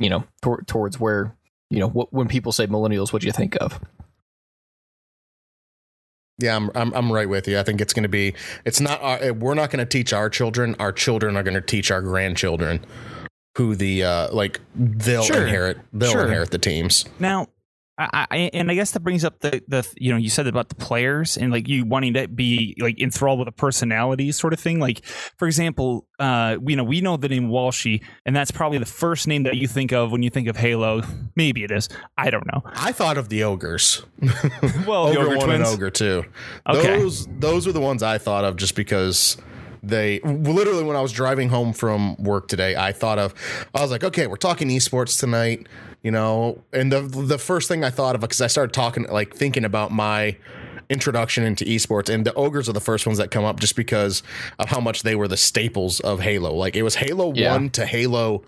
you know, tor- towards where, you know, what, when people say millennials, what do you think of? Yeah, I'm, I'm I'm right with you. I think it's going to be. It's not. Our, eh, we're not going to teach our children. Our children are going to teach our grandchildren who the uh like they'll sure. inherit. They'll sure. inherit the teams. Now, I, I, and I guess that brings up the the you know you said about the players and like you wanting to be like enthralled with a personality sort of thing. Like for example, uh, you know we know the name Walshy, and that's probably the first name that you think of when you think of Halo. Maybe it is. I don't know. I thought of the ogres. well, ogre, ogre one twins. and ogre two. Okay. Those those are the ones I thought of just because they literally when I was driving home from work today, I thought of I was like, okay, we're talking esports tonight you know and the the first thing i thought of because i started talking like thinking about my introduction into esports and the ogres are the first ones that come up just because of how much they were the staples of halo like it was halo yeah. 1 to halo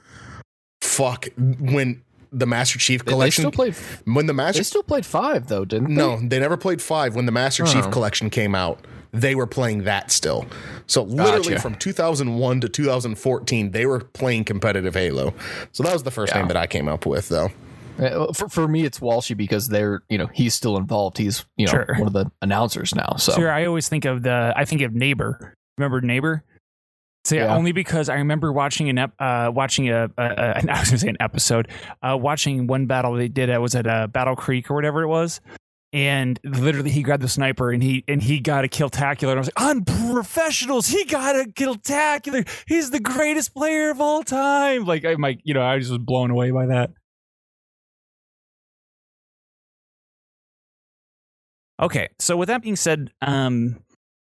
fuck when the Master Chief collection. They still played when the Master. They still played five though, didn't they? No, they never played five. When the Master Chief oh. collection came out, they were playing that still. So literally gotcha. from 2001 to 2014, they were playing competitive Halo. So that was the first yeah. name that I came up with, though. Uh, for, for me, it's Walshy because they're you know he's still involved. He's you know sure. one of the announcers now. So sure, I always think of the I think of Neighbor. Remember Neighbor? So yeah, yeah. only because I remember watching an ep- uh, watching a, a, a I was gonna say an episode, uh, watching one battle they did. It was at uh, Battle Creek or whatever it was, and literally he grabbed the sniper and he and he got a Killtacular. And I was like, on professionals, he got a Killtacular. He's the greatest player of all time. Like I might, you know, I just was blown away by that. Okay, so with that being said, um,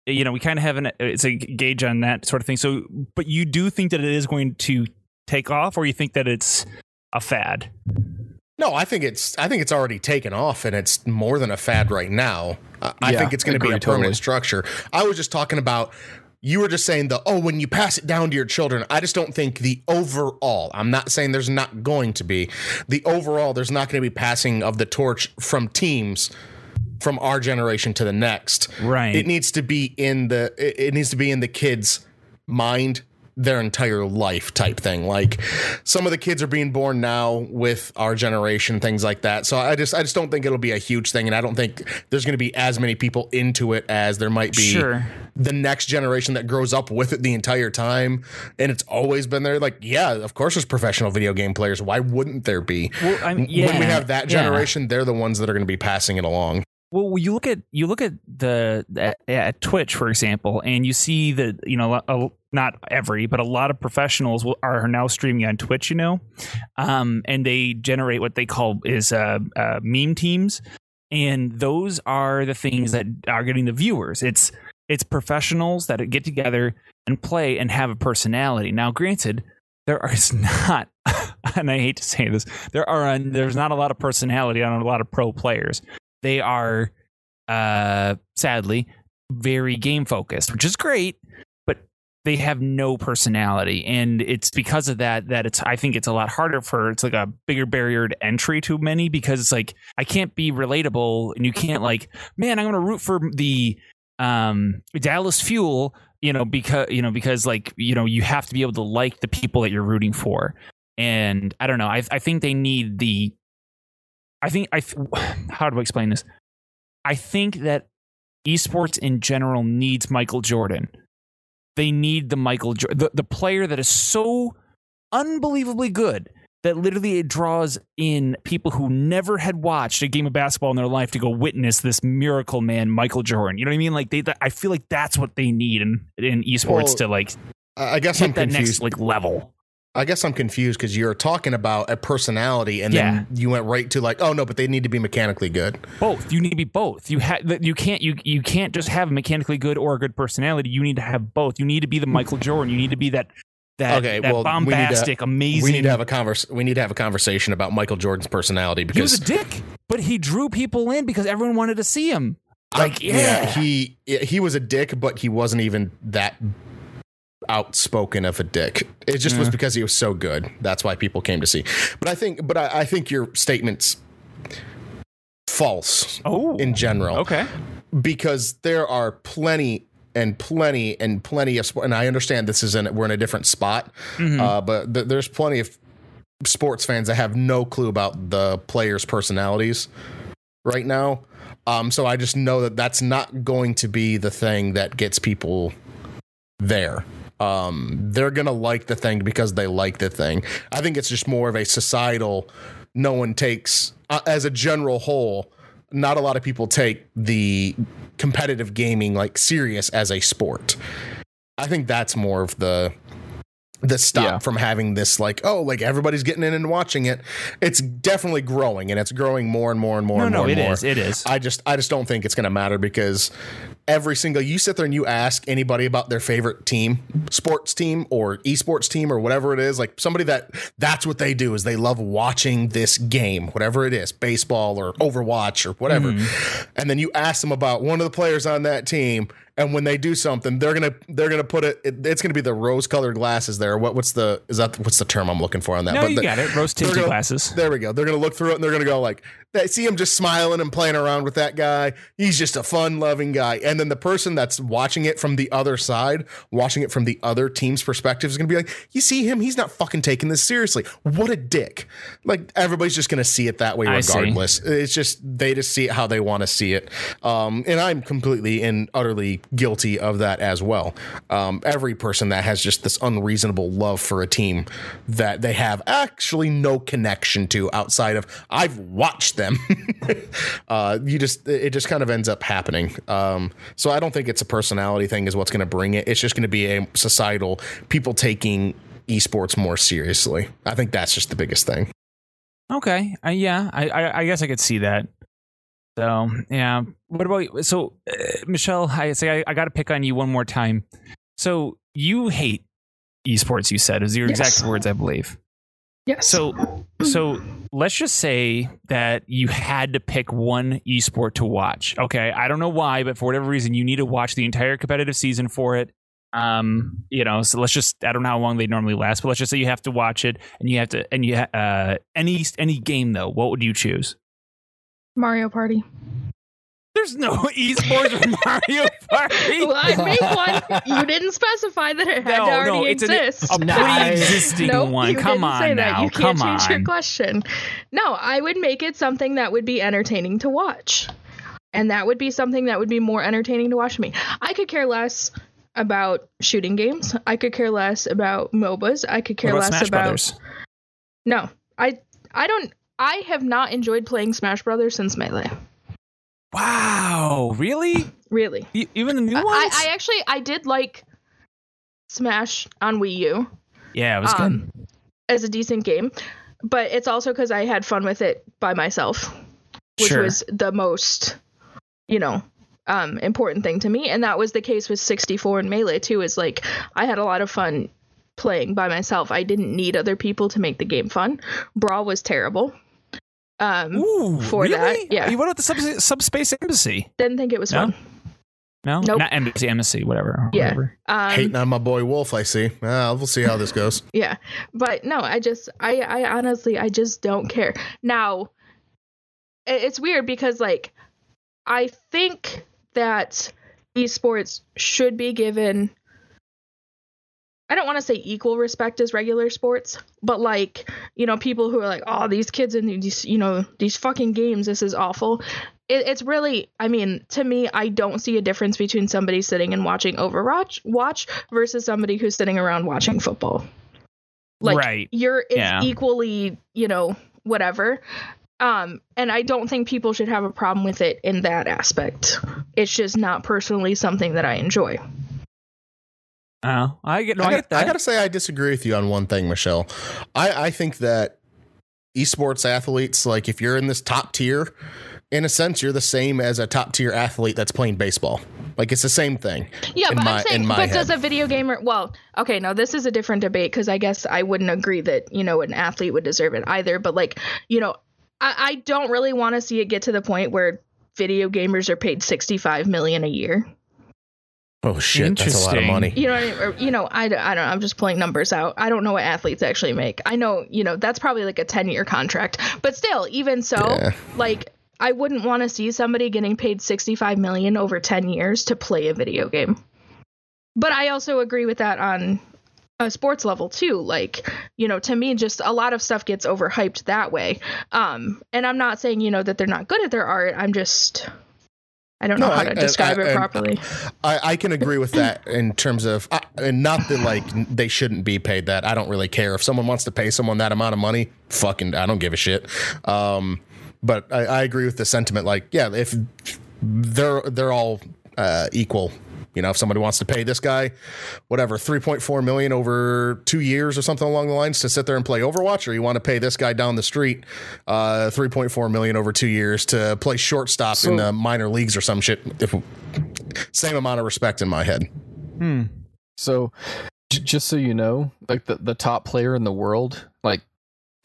you know, we kind of have an it's a gauge on that sort of thing. So, but you do think that it is going to take off, or you think that it's a fad? No, I think it's I think it's already taken off and it's more than a fad right now. I yeah, think it's going to be a permanent totally. structure. I was just talking about you were just saying the oh when you pass it down to your children i just don't think the overall i'm not saying there's not going to be the overall there's not going to be passing of the torch from teams from our generation to the next right it needs to be in the it needs to be in the kids mind their entire life type thing. Like some of the kids are being born now with our generation, things like that. So I just I just don't think it'll be a huge thing, and I don't think there's going to be as many people into it as there might be sure. the next generation that grows up with it the entire time, and it's always been there. Like yeah, of course there's professional video game players. Why wouldn't there be? Well, I mean, yeah, when we have that generation, yeah. they're the ones that are going to be passing it along. Well, you look at you look at the at, at Twitch, for example, and you see that you know a, not every, but a lot of professionals are now streaming on Twitch. You know, um, and they generate what they call is uh, uh, meme teams, and those are the things that are getting the viewers. It's it's professionals that get together and play and have a personality. Now, granted, there is not, and I hate to say this, there are there's not a lot of personality on a lot of pro players they are uh, sadly very game focused, which is great, they have no personality, and it's because of that that it's. I think it's a lot harder for it's like a bigger barrier to entry to many because it's like I can't be relatable, and you can't like, man, I'm to root for the um, Dallas Fuel, you know, because you know because like you know you have to be able to like the people that you're rooting for, and I don't know. I I think they need the. I think I. How do I explain this? I think that esports in general needs Michael Jordan. They need the Michael jo- the, the player that is so unbelievably good that literally it draws in people who never had watched a game of basketball in their life to go witness this miracle man Michael Jordan. You know what I mean? Like they, I feel like that's what they need in in esports Well, to like I guess hit I'm that confused. next like level. I guess I'm confused because you're talking about a personality, and Yeah. then you went right to like, oh no, but they need to be mechanically good. Both. You need to be both. You have you can't you you can't just have a mechanically good or a good personality. You need to have both. You need to be the Michael Jordan. You need to be that that, Okay, that well, we to- bombastic, amazing. We need to have a converse. We need to have a conversation about Michael Jordan's personality because he was a dick, but he drew people in because everyone wanted to see him. Like, I- yeah. he he was a dick, but he wasn't even that outspoken of a dick. It just was because he was so good. That's why people came to see. But I think, but I, I think your statement's false Oh, in general. okay. because there are plenty and plenty and plenty of sport. And I understand this is in we're in a different spot, Mhm. uh, but th- there's plenty of sports fans that have no clue about the players' personalities right now. Um, so I just know that that's not going to be the thing that gets people there. Um, they're gonna like the thing because they like the thing. I think it's just more of a societal. No one takes, uh, as a general whole, not a lot of people take the competitive gaming like serious as a sport. I think that's more of the the stop Yeah. from having this like oh like everybody's getting in and watching it. It's definitely growing and it's growing more and more and more No, and no, more it and more. is. It is. I just I just don't think it's going to matter because every single you sit there and you ask anybody about their favorite team, sports team or esports team or whatever it is, like somebody that that's what they do is they love watching this game, whatever it is, baseball or Overwatch or whatever. Mm-hmm. And then you ask them about one of the players on that team and when they do something, they're gonna they're gonna put it. it- it's gonna be the rose colored glasses there. What what's the is that what's the term I'm looking for on that? no, you the- got it. Rose tinted glasses. there we go. They're gonna look through it and they're gonna go like, they see him just smiling and playing around with that guy. He's just a fun-loving guy. And then the person that's watching it from the other side, watching it from the other team's perspective, is gonna be like, you see him? He's not fucking taking this seriously. What a dick! Like everybody's just gonna see it that way regardless. It's just they just see it how they want to see it. Um, and I'm completely and utterly guilty of that as well. Um, every person that has just this unreasonable love for a team that they have actually no connection to outside of I've watched them. uh, you just it just kind of ends up happening. Um, so I don't think it's a personality thing is what's going to bring it. It's just going to be a societal people taking esports more seriously. I think that's just the biggest thing. Okay. Uh, yeah, I, I I guess I could see that. So yeah. What about so uh, Michelle? I say I, I got to pick on you one more time. So you hate esports. You said is your Yes. exact words, I believe. Yes. So so let's just say that you had to pick one esport to watch. Okay, I don't know why, but for whatever reason, you need to watch the entire competitive season for it. Um, you know, so let's just I don't know how long they normally last, but let's just say you have to watch it and you have to and you ha- uh any any game though, what would you choose? Mario Party. There's no esports for Mario Party. Well, I made one. You didn't specify that it had No, to already no, it's an- exist. a pre-existing Nope, one. you Come didn't on say now. that. You can't Come change your question. No, I would make it something that would be entertaining to watch. And that would be something that would be more entertaining to watch to me. I could care less about shooting games. I could care less about MOBAs. I could care What about less Smash about Brothers? No. I I don't I have not enjoyed playing Smash Brothers since Melee. Wow, really? Really. E- Even the new I, ones? I actually I did like Smash on Wii U. yeah, it was good. um, as a decent game, but it's also because I had fun with it by myself, which Sure. was the most, you know, um, important thing to me. And that was the case with 64 and Melee too. Is like I had a lot of fun playing by myself. I didn't need other people to make the game fun. Brawl was terrible. Um, Ooh, for really? that, yeah. You went out the sub- subspace embassy. didn't think it was No? fun. No, Nope. not embassy, MSC, whatever. Yeah. whatever. Um, Hating on my boy Wolf, I see. Ah, we'll see how this goes. Yeah. But no, I just I I honestly I just don't care. Now it's weird because like I think that esports should be given I don't want to say equal respect as regular sports, but like, you know, people who are like, "Oh, these kids in these, you know, these fucking games, this is awful." It, it's really, I mean, to me, I don't see a difference between somebody sitting and watching Overwatch watch versus somebody who's sitting around watching football. Like Right. you're it's Yeah. equally, you know, whatever. Um, and I don't think people should have a problem with it in that aspect. It's just not personally something that I enjoy. Oh, I get. No, I, I, got, get that. I gotta say, I disagree with you on one thing, Michelle. I, I think that esports athletes, like if you're in this top tier, in a sense, you're the same as a top tier athlete that's playing baseball. Like it's the same thing. Yeah, in but my- I'm saying, in my but does a video gamer? Well, okay, no, this is a different debate because I guess I wouldn't agree that you know an athlete would deserve it either. But like, you know, I, I don't really want to see it get to the point where video gamers are paid 65 million a year. Oh shit, that's a lot of money. You know, what I mean? or, you know, I, I don't. know, I'm just pulling numbers out. I don't know what athletes actually make. I know, you know, that's probably like a 10 year contract. But still, even so, Yeah. like, I wouldn't want to see somebody getting paid 65 million over 10 years to play a video game. But I also agree with that on a sports level too. Like, you know, to me, just a lot of stuff gets overhyped that way. Um, and I'm not saying, you know, that they're not good at their art. I'm just. I don't know No, how I- to describe it properly. I, I can agree with that in terms of, I- and not that like they shouldn't be paid that. I don't really care if someone wants to pay someone that amount of money. Fucking, I don't give a shit. Um, but I, I agree with the sentiment. Like, yeah, if they're they're all uh, equal. You know, if somebody wants to pay this guy, whatever, three point four million over two years or something along the lines to sit there and play Overwatch, or you want to pay this guy down the street, uh, three point four million over two years to play shortstop in the minor leagues or some shit. If, same amount of respect in my head. Hmm. So, j- just so you know, like the, the top player in the world, like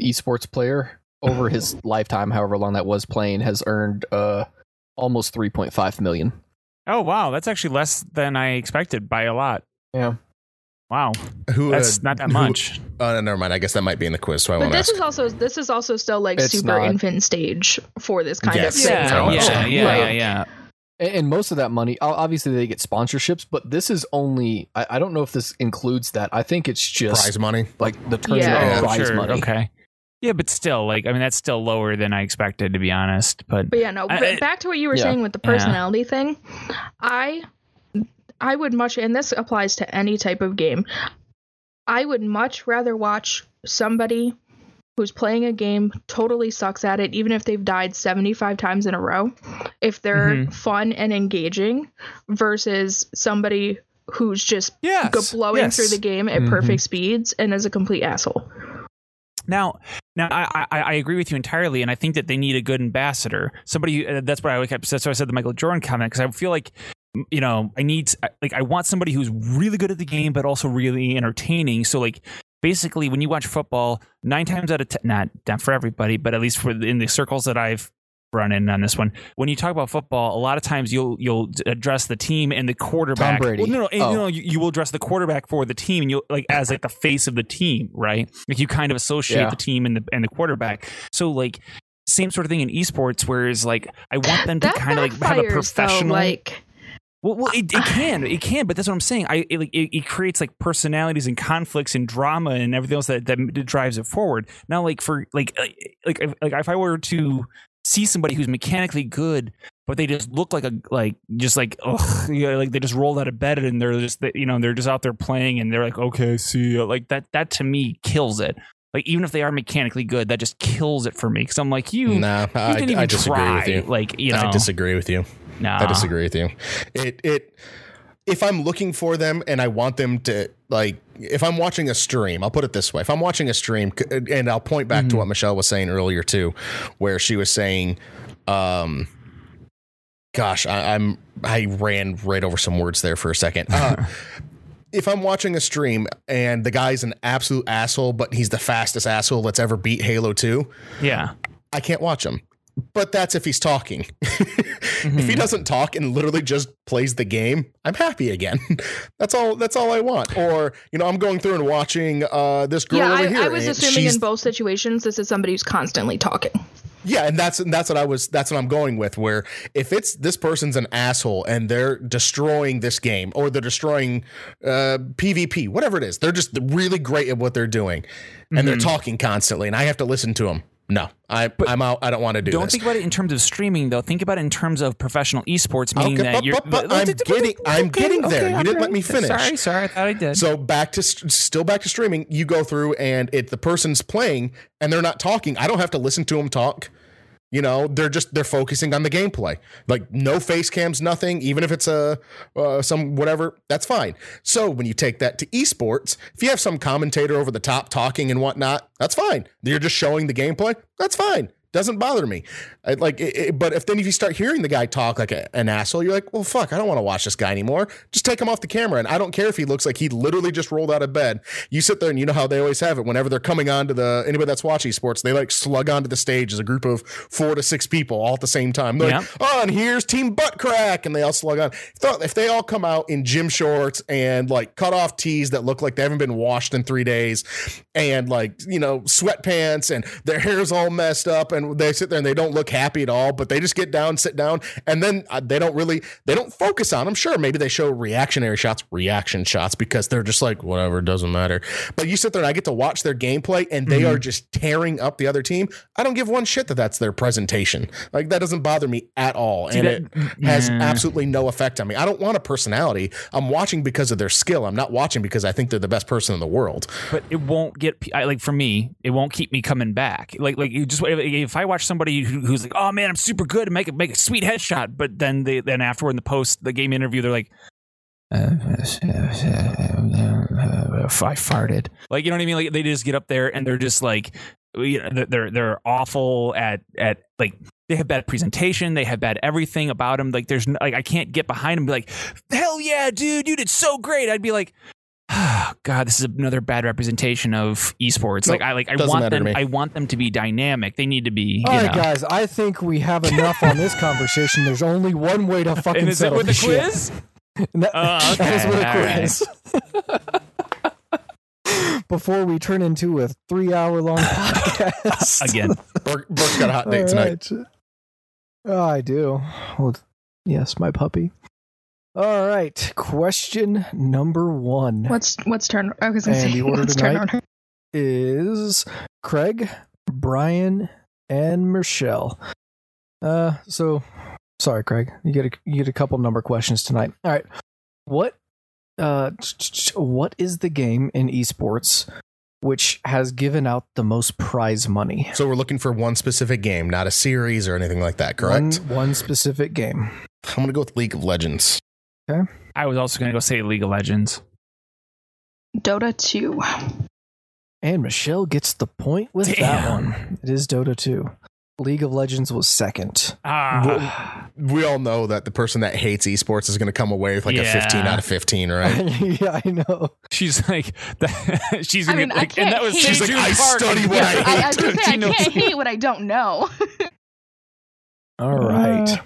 esports player, over his lifetime, however long that was playing, has earned uh almost 3.5 million. Oh wow, that's actually less than I expected by a lot. Yeah. Wow, Who? that's uh, not that who- much. Uh, never mind. I guess that might be in the quiz, so I But won't this ask. is also this is also still like It's super not. infant stage for this kind Yes. of thing. Yeah, Oh, yeah, oh, yeah, Like, yeah, yeah. And, and most of that money, obviously, they get sponsorships, but this is only, I, I don't know if this includes that. I think it's just Prize money. like the tournament Yeah. Oh, prize sure. money. Okay. Yeah, but still, like, I mean, that's still lower than I expected, to be honest. But But yeah, no. I- But back to what you were Yeah. saying with the Yeah. personality thing. I I would much, and this applies to any type of game. I would much rather watch somebody who's playing a game totally sucks at it, even if they've died 75 times in a row, if they're Mhm. fun and engaging, versus somebody who's just yeah, go blowing through the game at Mhm. perfect speeds and is a complete asshole. Now, now I, I I agree with you entirely, and I think that they need a good ambassador. Somebody uh, that's what I kept. Why I said the Michael Jordan comment because I feel like you know I need like I want somebody who's really good at the game but also really entertaining. So like basically, when you watch football, nine times out of ten, not not for everybody, but at least for in the circles that I've run in on this one. When you talk about football, a lot of times you'll you'll address the team and the quarterback. Brady. Well, no, no, and, Oh. you know, you, you will address the quarterback for the team, and you'll like as like the face of the team, right? Like you kind of associate Yeah. the team and the and the quarterback. So like same sort of thing in esports, whereas like I want them to kind of like have a professional. though, like well, well, it, it can, it can, but that's what I'm saying. I it, it, it creates like personalities and conflicts and drama and everything else that, that drives it forward. Now, like for like like like, like if I were to see somebody who's mechanically good, but they just look like a like just like oh you know, like they just rolled out of bed and they're just you know they're just out there playing and they're like okay see like that that to me kills it. Like even if they are mechanically good, that just kills it for me because I'm like you. Nah, you I, I disagree try. with you. Like you know, I disagree with you. nah. I disagree with you. It it if I'm looking for them and I want them to like if I'm watching a stream, I'll put it this way. If I'm watching a stream and I'll point back to what Michelle was saying earlier too, where she was saying um gosh, I, I'm I ran right over some words there for a second. Uh, if I'm watching a stream and the guy's an absolute asshole, but he's the fastest asshole that's ever beat Halo 2, Yeah. I can't watch him. But that's if he's talking. Mm-hmm. If he doesn't talk and literally just plays the game, I'm happy again. that's all. That's all I want. Or you know, I'm going through and watching uh, this girl yeah, over I, here. I was assuming in both situations this is somebody who's constantly talking. Yeah, and that's and that's what I was. That's what I'm going with. Where if it's this person's an asshole and they're destroying this game or they're destroying uh, PvP, whatever it is, they're just really great at what they're doing, and they're Mhm. talking constantly, and I have to listen to them. No, I I'm out. I don't want to do this. Don't this. think about it in terms of streaming, though. Think about it in terms of professional esports, meaning Okay, that but- you're. but- but I'm getting- I'm getting there. You didn't let me finish. Sorry, sorry. I thought I did. So back to still back to streaming. You go through and it the person's playing and they're not talking. I don't have to listen to them talk. You know, they're just they're focusing on the gameplay. Like no face cams, nothing. Even if it's a uh, some whatever, that's fine. So when you take that to esports, if you have some commentator over the top talking and whatnot, that's fine. You're just showing the gameplay. That's fine. Doesn't bother me. I, like, it, it- but if then if you start hearing the guy talk like a, an asshole, you're like, well, fuck, I don't want to watch this guy anymore. Just take him off the camera, and I don't care if he looks like he literally just rolled out of bed. You sit there, and you know how they always have it. Whenever they're coming on to the anybody that's watching sports, they like slug onto the stage as a group of four to six people all at the same time. They're like, Yeah. oh, and here's Team Butt Crack, and they all slug on. If they- If they all come out in gym shorts and like cut off tees that look like they haven't been washed in three days, and like you know sweatpants, and their hair's all messed up, and they sit there and they don't look happy at all, but they just get down, sit down, and then uh, they don't really they don't focus on them. Sure, maybe they show reactionary shots, reaction shots, because they're just like whatever, it doesn't matter. But you sit there and I get to watch their gameplay, and they are just tearing up the other team. I don't give one shit that that's their presentation. Like that doesn't bother me at all, See, and that- it has absolutely no effect on me. I don't want a personality. I'm watching because of their skill. I'm not watching because I think they're the best person in the world. but it won't get I, like for me it won't keep me coming back like like you just if, if i watch somebody who, who's like oh man i'm super good and make a make a sweet headshot but then they then afterward in the post the game interview they're like I farted. Like you know what I mean? Like they just get up there and they're just like, you know, they're- they're awful at at like they have bad presentation, they have bad everything about them. Like there's like I can't get behind them. Be like, hell yeah, dude, you did so great. I'd be like, God, this is another bad representation of esports. like I like I want them. me. I want them to be dynamic. They need to be. You All right, know. guys. I think we have enough on this conversation. There's only one way to fucking And is it settle with a this shit. quiz? And that- Oh, that is okay, with a quiz. Before we turn into a three-hour-long podcast Again, Burke, Burke's got a hot date All tonight. right. Oh, I do. Well, yes, my puppy. All right. Question number one What's what's turn? I was gonna And say the order what's turn tonight? order? is Craig, Brian, and Michelle. Uh, so sorry, Craig. You get a you get a couple number questions tonight. All right. What uh what is the game in esports which has given out the most prize money? So we're looking for one specific game, not a series or anything like that, correct? One, one specific game. I'm gonna go with League of Legends. I was also going to go say League of Legends. Dota two. And Michelle gets the point with that one. It is Dota 2. League of Legends was second. Ah, We all know that the person that hates esports is gonna come away with like a 15 out of 15, right? yeah, I know. she's like, that, she's I gonna mean, be like, and that was She's like, I Park. study what I Yeah. hate. I, I was say I can't hate what I don't know. All right.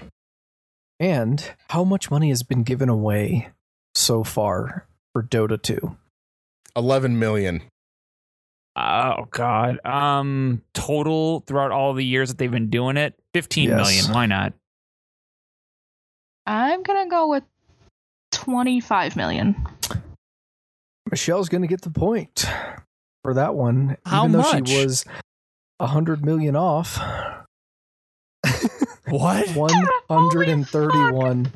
And how much money has been given away so far for Dota 2? 11 million. Oh God. Um, total throughout all the years that they've been doing it, fifteen Yes. million. Why not? I'm gonna go with twenty five million. Michelle's going to get the point for that one. How even though much? she was 100 million off. What? 131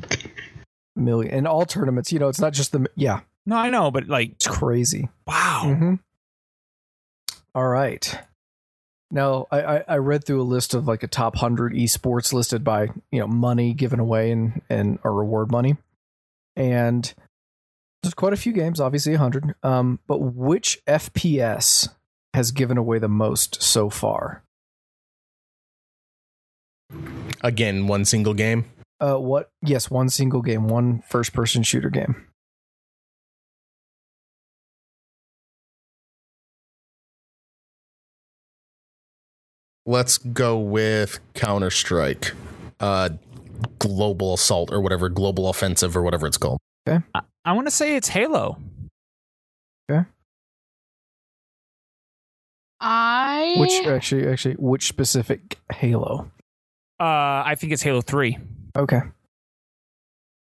million in all tournaments. You know, it's not just the. Yeah, No, I know, but like, it's crazy. wow. Mm-hmm. All right. Now, I, I, I read through a list of like a top hundred esports listed by you know money given away and and or reward money, and there's quite a few games, obviously a hundred. Um, but which FPS has given away the most so far? Again, one single game. Uh, what? Yes, one single game, one first person shooter game. Let's go with Counter Strike, uh, Global Assault or whatever, Global Offensive or whatever it's called. Okay. I want to say it's Halo. Okay. I Which actually, actually, which specific Halo? Uh, I think it's Halo Three. Okay.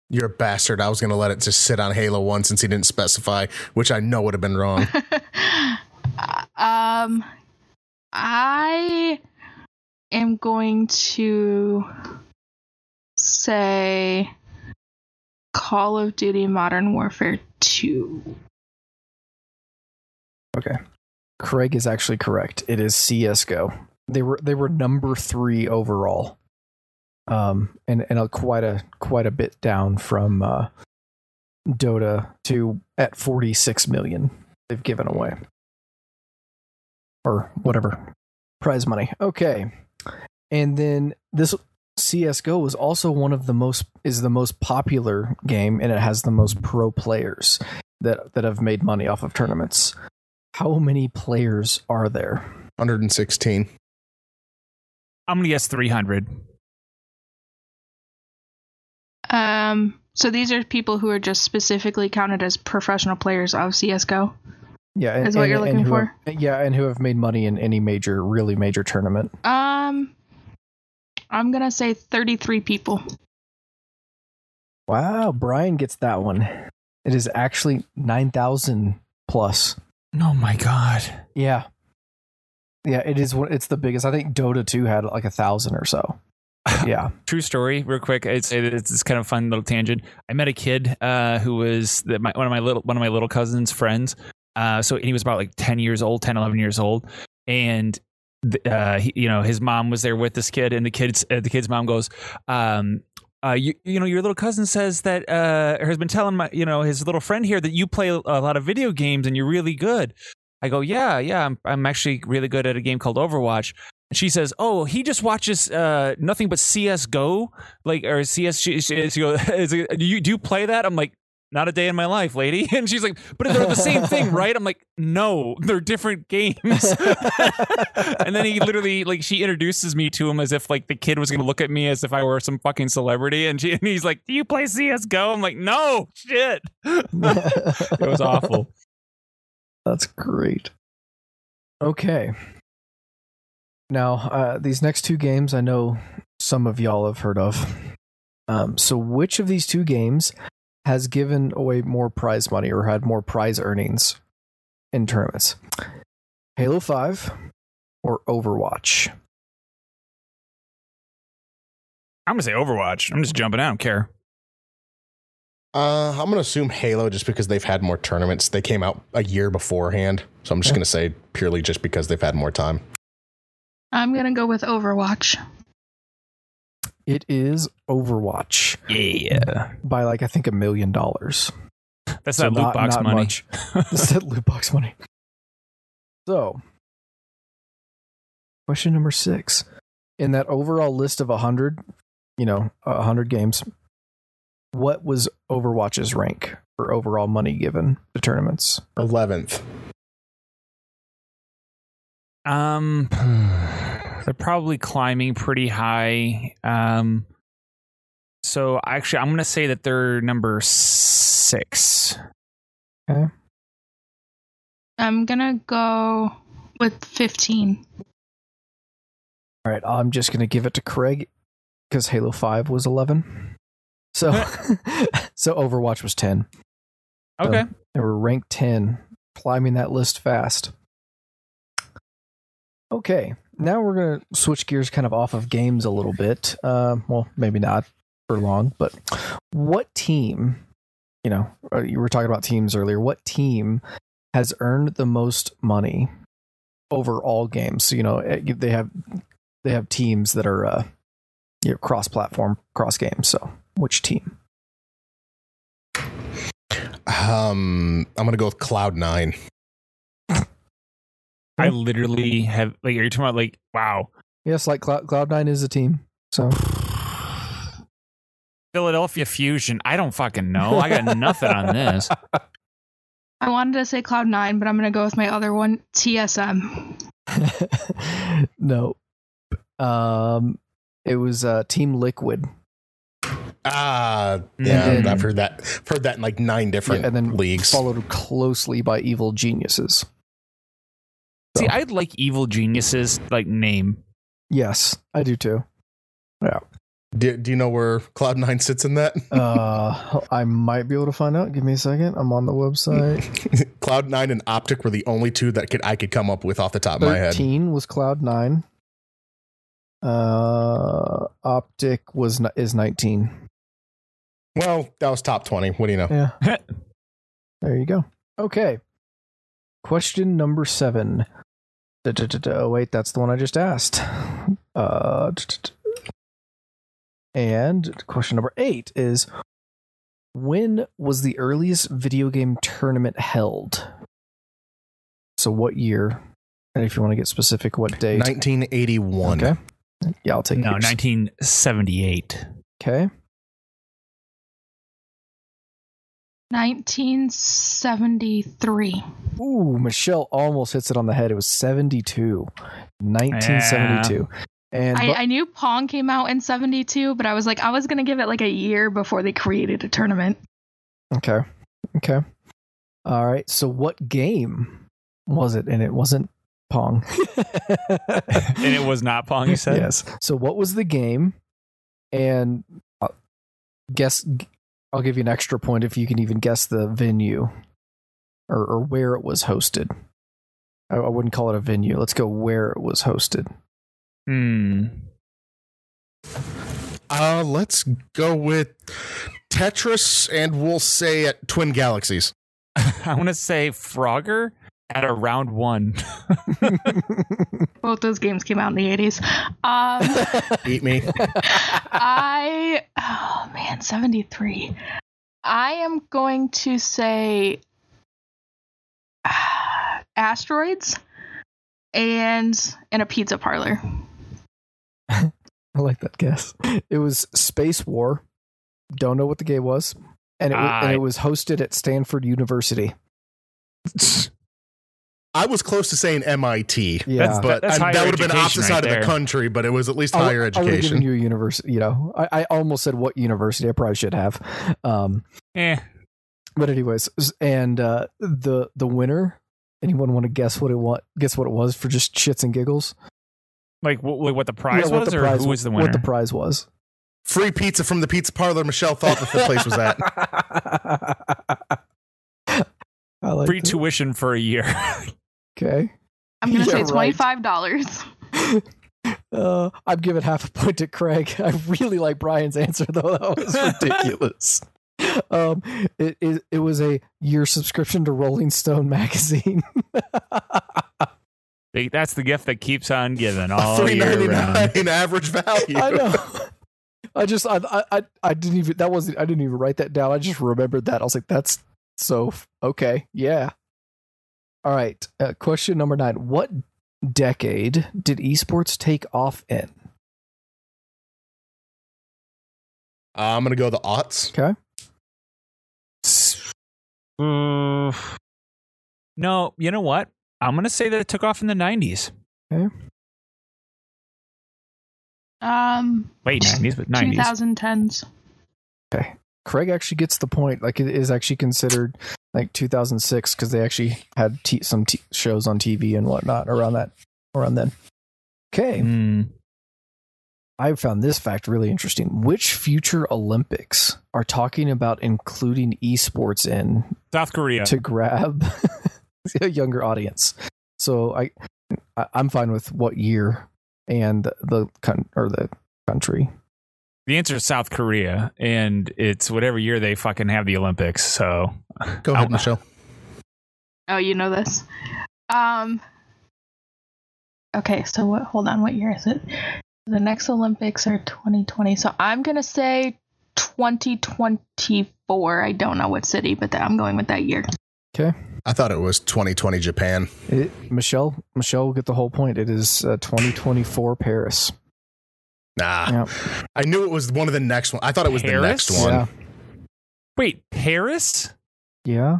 You're a bastard. I was gonna let it just sit on Halo One since he didn't specify, which I know would have been wrong. um I am going to say Call of Duty Modern Warfare 2. Okay. Craig is actually correct. It is CS:GO. They were they were number three overall, um, and and a, quite a quite a bit down from uh, Dota 2 at forty six million they've given away, or whatever prize money. Okay, and then this CS:GO is also one of the most is the most popular game, and it has the most pro players that that have made money off of tournaments. How many players are there? 116. I'm gonna guess 300. Um so these are people who are just specifically counted as professional players of CS:GO. Yeah, and, Is what and- you're looking for? have- yeah, and who have made money in any major, really major tournament. Um I'm going to say 33 people. Wow, Brian gets that one. It is actually nine thousand plus. Oh my god. Yeah, yeah, it is. one- It's the biggest. I think Dota two had like a thousand or so. Yeah, True story, real quick. It's it's, it's kind of fun little tangent. I met a kid uh, who was the, my, one of my little one of my little cousin's friends. Uh, so he was about like 10 years old, 10, 11 years old, and uh, he, you know his mom was there with this kid, and the kids uh, the kid's mom goes, um, uh, you, you know, your little cousin says that uh, or has been telling my, you know, his little friend here that you play a lot of video games and you're really good. I go, yeah, yeah, I'm, I'm actually really good at a game called Overwatch. And she says, oh, he just watches uh, nothing but CS:GO, like or CS. She, she, she goes, do you do you play that? I'm like, not a day in my life, lady. And she's like, but they're the same thing, right? I'm like, no, they're different games. and then he literally like she introduces me to him as if like the kid was gonna look at me as if I were some fucking celebrity, and she and he's like, do you play CS:GO? I'm like, no, shit. it was awful. That's great. Okay. Now, uh, these next two games, I know some of y'all have heard of. Um, so, which of these two games has given away more prize money or had more prize earnings in tournaments? Halo 5 or Overwatch? I'm gonna say Overwatch. I'm just jumping. I don't care. Uh, I'm gonna assume Halo just because they've had more tournaments. They came out a year beforehand, so I'm just Okay. gonna say purely just because they've had more time. I'm going to go with Overwatch. It is Overwatch Yeah, by like, I think, a million dollars. that's So that loot not- box not money. much. That's that loot box money. So, question number six. In that overall list of 100, you know, a 100 games, what was Overwatch's rank for overall money given to tournaments? Eleventh. Um, they're probably climbing pretty high. Um, so actually, I'm gonna say that they're number six. Okay. I'm going to go with 15. All right, I'm just going to give it to Craig because Halo 5 was 11. So, so Overwatch was 10. Okay. They were ranked 10, climbing that list fast. Okay, now we're going to switch gears kind of off of games a little bit. Um, well, maybe not for long, but what team, you know, uh, you were talking about teams earlier, what team has earned the most money over all games? So, you know, eh, they have they have teams that are uh, you know, cross-platform, cross games. So, which team? Um, I'm gonna go with Cloud Nine. I literally have like. you're you talking about like? Wow. Yes, like Cloud Cloud9 is a team. So, Philadelphia Fusion. I don't fucking know. I got nothing on this. I wanted to say Cloud9, but I'm going to go with my other one, TSM. no, Um, it was uh, Team Liquid, Ah, yeah, And- I've heard that. Heard that in like nine different Yeah, and then leagues. followed closely by Evil Geniuses. See, I'd like Evil Geniuses like name. Yes, I do too. Yeah. Do, do you know where Cloud Nine sits in that? Uh, I might be able to find out. Give me a second. I'm on the website. Cloud Nine and Optic were the only two that could I could come up with off the top of my head. Thirteen was Cloud Nine. Uh, Optic was is nineteen. Well, that was top twenty. What do you know? Yeah. there you go. Okay. Question number seven. Oh, wait, that's the one I just asked. Uh, and question number eight is When was the earliest video game tournament held? So, what year? And if you want to get specific, what date? 1981. Okay. Yeah, I'll take No, yours. 1978. Okay. 1973. Ooh, Michelle almost hits it on the head. It was 72. 1972. And I, but- I knew Pong came out in 72, but I was like, I was going to give it like a year before they created a tournament. okay. Okay. All right. So what game was it? And it wasn't Pong. And it was not Pong, you said? yes. So what was the game? And uh, guess I'll give you an extra point if you can even guess the venue or, or where it was hosted. I, I wouldn't call it a venue. Let's go where it was hosted. Hmm. Uh, let's go with Tetris, and we'll say at Twin Galaxies. I want to say Frogger at a round one. Both those games came out in the 80s. Um, Eat me. I, oh man, 73. I am going to say ah, asteroids and in a pizza parlor. I like that guess. It was Spacewar. Don't know what the game was, and it, wa- and it was hosted at Stanford University. I was close to saying MIT. Yeah, That's- But That's I- that would have been opposite right side of the country, but it was at least I would- higher I would have given education. you a university. You know, I, I almost said what university. I probably should have. Um, eh. but anyways, and uh, the the winner. Anyone want to guess what it what guess what it was for just shits and giggles? Like what, what the prize Yeah, what was, the or prize, who was the winner? What the prize was? Free pizza from the pizza parlor Michelle thought that the place was at. I like Free that. tuition for a year. Okay. I'm going to Yeah, say $25. Uh, I'd give it half a point to Craig. I really like Brian's answer though. That was ridiculous. um, it, it it was a year subscription to Rolling Stone magazine. That's the gift that keeps on giving all three year ninety round. nine average value. I know. I just I, I I I didn't even that wasn't I didn't even write that down. I just remembered that. I was like, that's so okay, yeah. All right. Uh, question number nine: What decade did esports take off in? Uh, I'm gonna go the aughts. Okay. Uh, no, you know what? I'm gonna say that it took off in the 90s. Okay. Um, Wait, 90s, but 90s. 2010s. Craig actually gets the point. Like it is actually considered like 2006 because they actually had t- some t- shows on TV and whatnot around that around then. Okay, Hmm. I found this fact really interesting. Which future Olympics are talking about including esports in South Korea. to grab a younger audience? So I, I I'm fine with what year and the con- or the country. The answer is South Korea, and it's whatever year they fucking have the Olympics. So Go ahead. Michelle. Oh, you know this. Um. Okay, so what? Hold on. What year is it? The next Olympics are 2020. So I'm gonna say 2024. I don't know what city, but I'm going with that year. Okay. I thought it was 2020 Japan. It, Michelle Michelle will get the whole point. It is uh, 2024 Paris. Nah, Yeah. I knew it was one of the next one. I thought it was Paris? the next one. Yeah. wait, Paris? Yeah.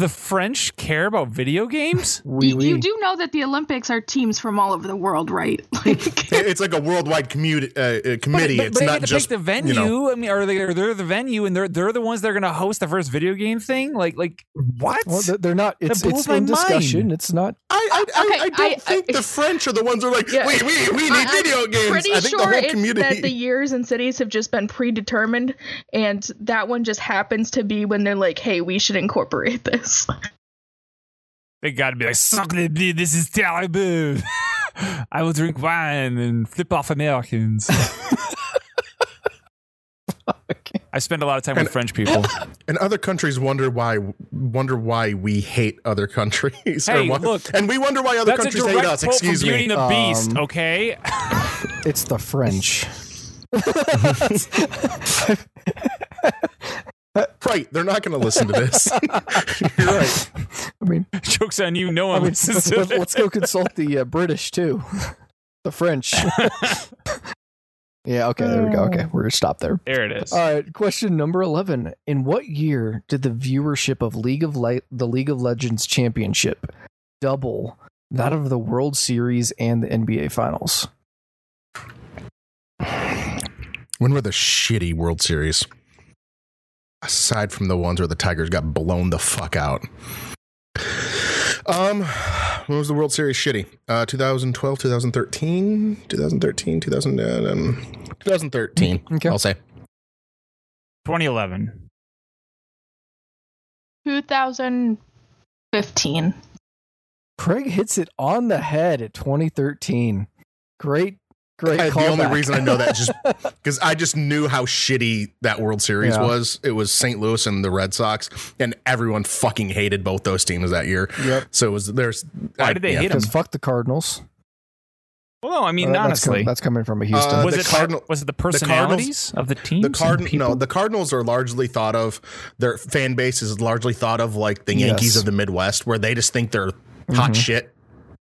The French care about video games? Oui, you, oui. you do know that the Olympics are teams from all over the world, right? Like, It's like a worldwide commu- uh, uh, committee. But, but it's they not had to just pick the venue. You know, I mean, are they? They're the venue, and they're they're the ones that are going to host the first video game thing. Like, like what? Well, they're- they're not. It's blows it's my in discussion. mind. It's not. I, I, I, Okay, I don't I- think I- the French are the ones who are like, Yeah. we, we, we need I- I'm video games. Pretty I think sure the whole community. that the years and cities have just been predetermined, and that one just happens to be when they're like, "Hey, we should incorporate this." They got to be like, "Sacre bleu, this is terrible. I will drink wine and flip off Americans. I spend a lot of time with French people. and other countries wonder why wonder why we hate other countries. Hey, why- look, and we wonder why other countries hate us. Excuse from Beauty me. and the Beast. Um, Okay, It's the French. Right, they're not going to listen to this. You're right. I mean, jokes on you. No I one mean, listens to let, it. us go consult the uh, British too, the French. yeah. Okay. There we go. Okay, we're gonna stop there. There it is. All right. Question number eleven: In what year did the viewership of League of Le- the League of Legends Championship double that of the World Series and the NBA Finals? When were the shitty World Series? Aside from the ones where the Tigers got blown the fuck out. Um, when was the World Series shitty? Uh, 2012, 2013, 2013, 2000, um, 2013. Okay. I'll say. 2011. 2015. Craig hits it on the head at 2013. Great, great. I- the only reason I know that is just because I just knew how shitty that World Series Yeah. was. It was St. Louis and the Red Sox, and everyone fucking hated both those teams that year. Yep. So it was there's. Why I- did they yeah. hate Because them? fuck the Cardinals. Well, no, I mean Uh, that's, honestly, com- that's coming from a Houston. Uh, was the it Cardinal- was it the Cardinals- personalities of the teams? The and Cardinal, no, the Cardinals are largely thought of. Their fan base is largely thought of like the Yankees Yes. of the Midwest, where they just think they're hot Mhm. shit,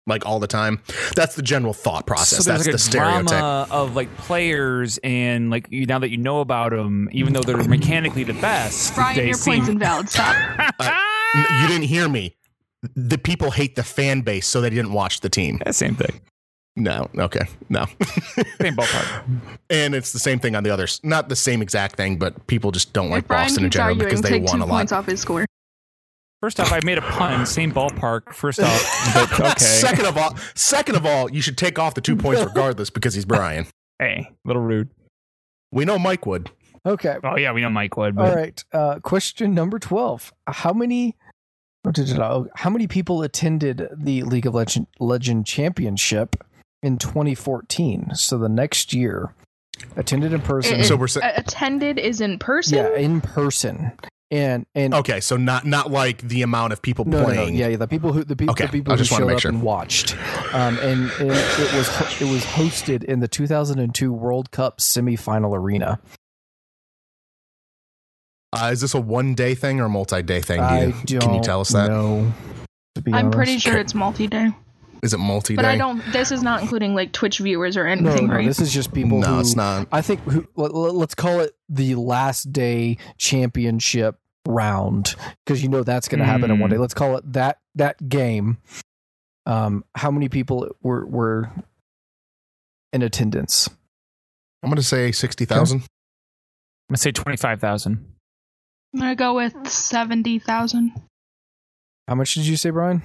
like all the time. That's the general thought process. so That's like the a stereotype. drama of like players and like you, now that you know about them, even though they're mechanically the best, Brian, they your seem. point's invalid. Stop. Uh, N- You didn't hear me. The people hate the fan base, so they didn't watch the team. Yeah, same thing, No, okay, no. same ballpark. and it's the same thing on the others. Not the same exact thing, but people just don't like if Brian Boston in general arguing, because they take won two a lot. points off his score. First off, I made a pun. Same ballpark. First off, but okay. Second of all, second of all, you should take off the two points regardless because he's Brian. hey, little rude. We know Mike would. Okay. Oh yeah, we know Mike would. But All right. Uh, question number 12. How many what did it- how many people attended the League of Legend, Legend Championship in 2014? So the next year. Attended in person. It- So we're saying attended is in person. yeah, in person. And and okay. So not not like the amount of people no, no, no, playing. yeah, yeah, the people who the, pe- Okay, the people I who just wanna showed make up sure. and watched, um, and, and it was it was hosted in the 2002 World Cup semifinal arena. Uh, is this a one day thing or a multi day thing? Do I you, don't can you tell us that? know, I'm pretty sure it's multi-day, Is it multi but I don't. This is not including like Twitch viewers or No, anything, no, right? this is just people. No, who, it's not. I think who, let, us call it the last day championship round because you know that's going to happen in one day. Let's call it that that game. Um, how many people were were in attendance? I'm going to say sixty thousand. I'm gonna say twenty five thousand. I'm gonna go with seventy thousand. How much did you say, Brian?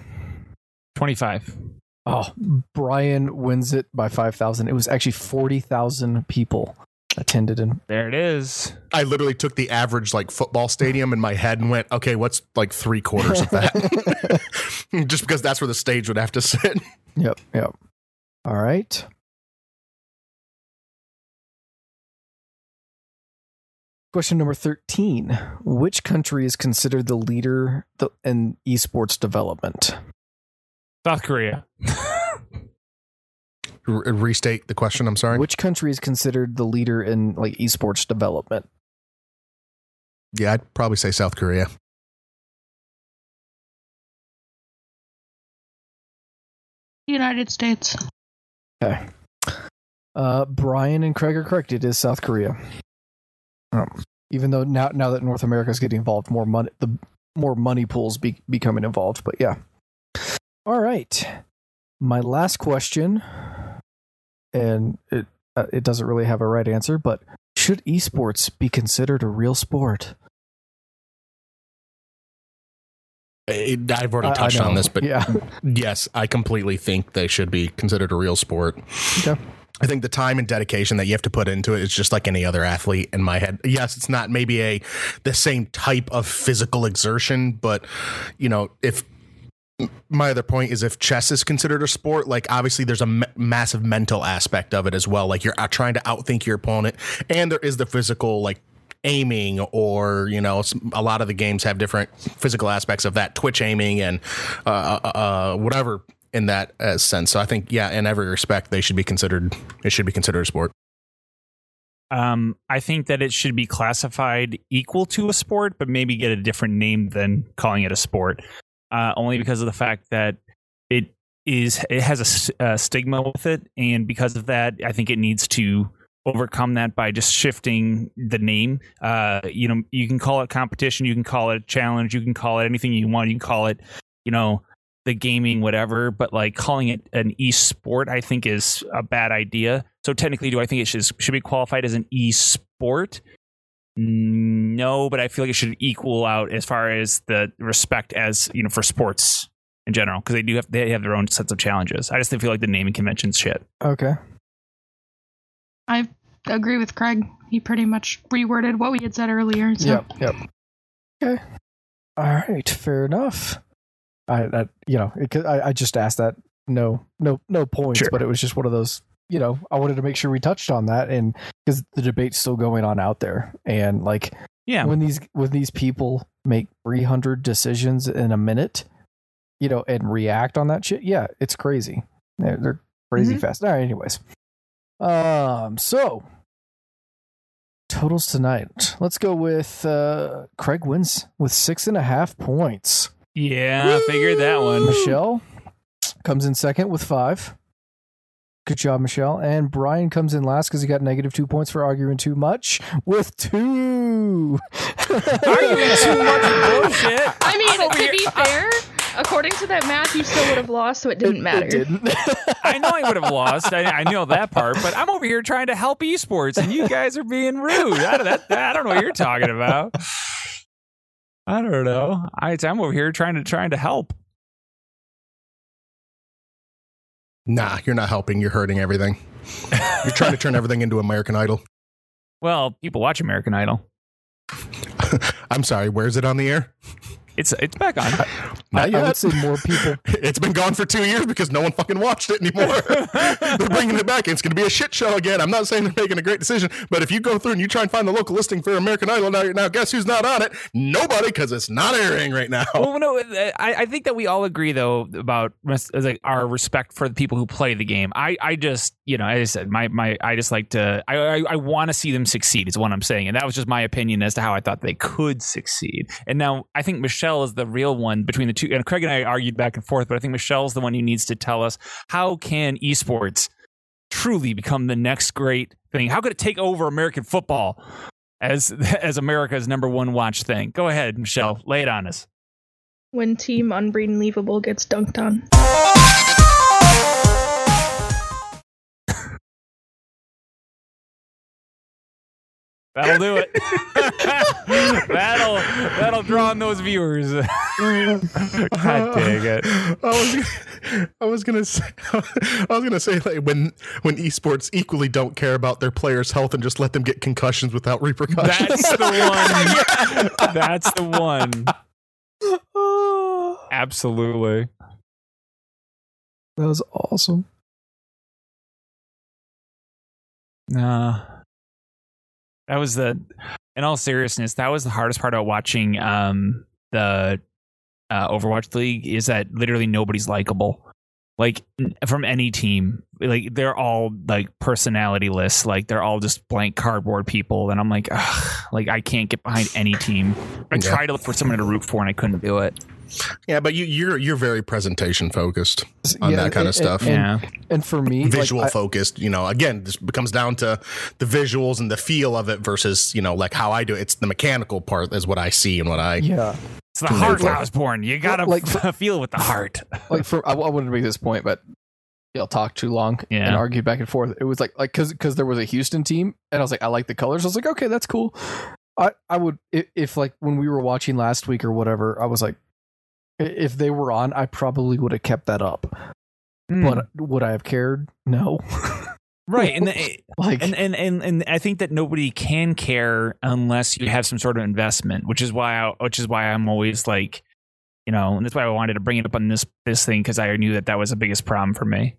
Twenty five. Oh, Brian wins it by five thousand. It was actually forty thousand people attended in. There it is. I literally took the average like football stadium in my head and went, okay, what's like three quarters of that? Just because that's where the stage would have to sit. Yep, yep. All right. Question number 13. Which country is considered the leader in esports development? South Korea. R- restate the question. I'm sorry. Which country is considered the leader in like esports development? Yeah, I'd probably say South Korea. United States. Okay. Uh, Brian and Craig are correct. It is South Korea. Um, even though now now that North America is getting involved, more money the more money pools be, becoming involved. But yeah. All right. My last question, and it uh, it doesn't really have a right answer, but should esports be considered a real sport? It- I've already touched on this, but yeah, yes, I completely think they should be considered a real sport. Okay. I think the time and dedication that you have to put into it is just like any other athlete in my head. Yes, it's not maybe a the same type of physical exertion, but you know, if my other point is if chess is considered a sport, like obviously there's a massive mental aspect of it as well. Like you're trying to outthink your opponent, and there is the physical like aiming or you know a lot of the games have different physical aspects of that twitch aiming and uh, uh, uh, whatever in that uh, sense so i think yeah in every respect they should be considered it should be considered a sport Um, I think that it should be classified equal to a sport, but maybe get a different name than calling it a sport. Uh, only because of the fact that it is it has a stigma with it, and because of that, I think it needs to overcome that by just shifting the name. Uh, you know, you can call it competition, you can call it challenge, you can call it anything you want. You can call it, you know, the gaming, whatever. But like calling it an e-sport, I think is a bad idea. So technically, do I think it should should be qualified as an e-sport? No, but I feel like it should equal out as far as the respect as you know for sports in general because they do have they have their own sets of challenges. I just didn't feel like the naming convention's shit. okay. I agree with Craig. He pretty much reworded what we had said earlier. So. Yep. Yep. Okay. All right. Fair enough. I, I you know, it, I, I just asked that. No, no, no points, Sure. but it was just one of those. You know, I wanted to make sure we touched on that, and because the debate's still going on out there, and like Yeah, when these when these people make 300 decisions in a minute, you know, and react on that shit, yeah, it's crazy. They're, they're crazy Mhm. fast. All right, anyways. Um, so totals tonight. Let's go with uh Craig wins with six and a half points. yeah, I figured that one. Michelle comes in second with five. Good job, Michelle. And Brian comes in last because he got negative two points for arguing too much with two. Arguing too much bullshit. I mean, I'm to here- be fair, according to that math, you still would have lost, so it didn't It- matter. It didn't. I know I would have lost. I, I know that part, but I'm over here trying to help esports, and you guys are being rude. I, that, I don't know what you're talking about. I don't know. I, I'm over here trying to trying to help. Nah you're not helping. You're hurting everything. You're trying to turn everything into american idol. Well, people watch American Idol. i'm sorry where's it on the air It's it's back on. I, not I yet would say more people. it's been gone for two years because no one fucking watched it anymore. they're bringing it back. It's going to be a shit show again. I'm not saying they're making a great decision, but if you go through and you try and find the local listing for American Idol now, now guess who's not on it? Nobody, because it's not airing right now. Well, no, uh, I, I think that we all agree though about uh, like our respect for the people who play the game. I, I just, you know, as I said, my, my, I just like to, I, I, I want to see them succeed. Is what I'm saying, and that was just my opinion as to how I thought they could succeed. And now I think Michelle is the real one between the two. And Craig and I argued back and forth, but I think Michelle's the one who needs to tell us how can esports truly become the next great thing. How could it take over American football as as America's number one watch thing? Go ahead, Michelle, lay it on us. When Team Unbelievable gets dunked on. That'll do it. that'll that'll draw in those viewers. God dang it. I was, I was gonna say, I was gonna say like when when esports equally don't care about their players' health and just let them get concussions without repercussions. That's the one. That's the one. Absolutely. That was awesome. No. That was the in all seriousness, that was the hardest part about watching um the uh, Overwatch League is that literally nobody's likable. Like from any team, like they're all like personalityless. Like they're all just blank cardboard people, and I'm like, ugh, like I can't get behind any team. I Yeah. tried to look for someone to root for, and I couldn't do it. yeah, but you, you're you're very presentation focused on Yeah, that kind and- of stuff. And, Yeah, and for me, like, visual I- focused you know again this becomes down to the visuals and the feel of it versus you know like how i do it it's the mechanical part is what i see and what i yeah. It's the Dude, I was born. You gotta like- f- feel with the heart. like for I, I wouldn't make this point, but y'all talk too long Yeah. and argue back and forth. It was like like because because there was a Houston team, and I was like, I like the colors. I was like, okay, that's cool. I I would if, if like when we were watching last week or whatever, I was like, if they were on, I probably would have kept that up. Hmm. But would I have cared? No. right, and the, like and, and and and I think that nobody can care unless you have some sort of investment, which is why I, which is why I'm always like, you know, and that's why I wanted to bring it up on this this thing because I knew that that was the biggest problem for me.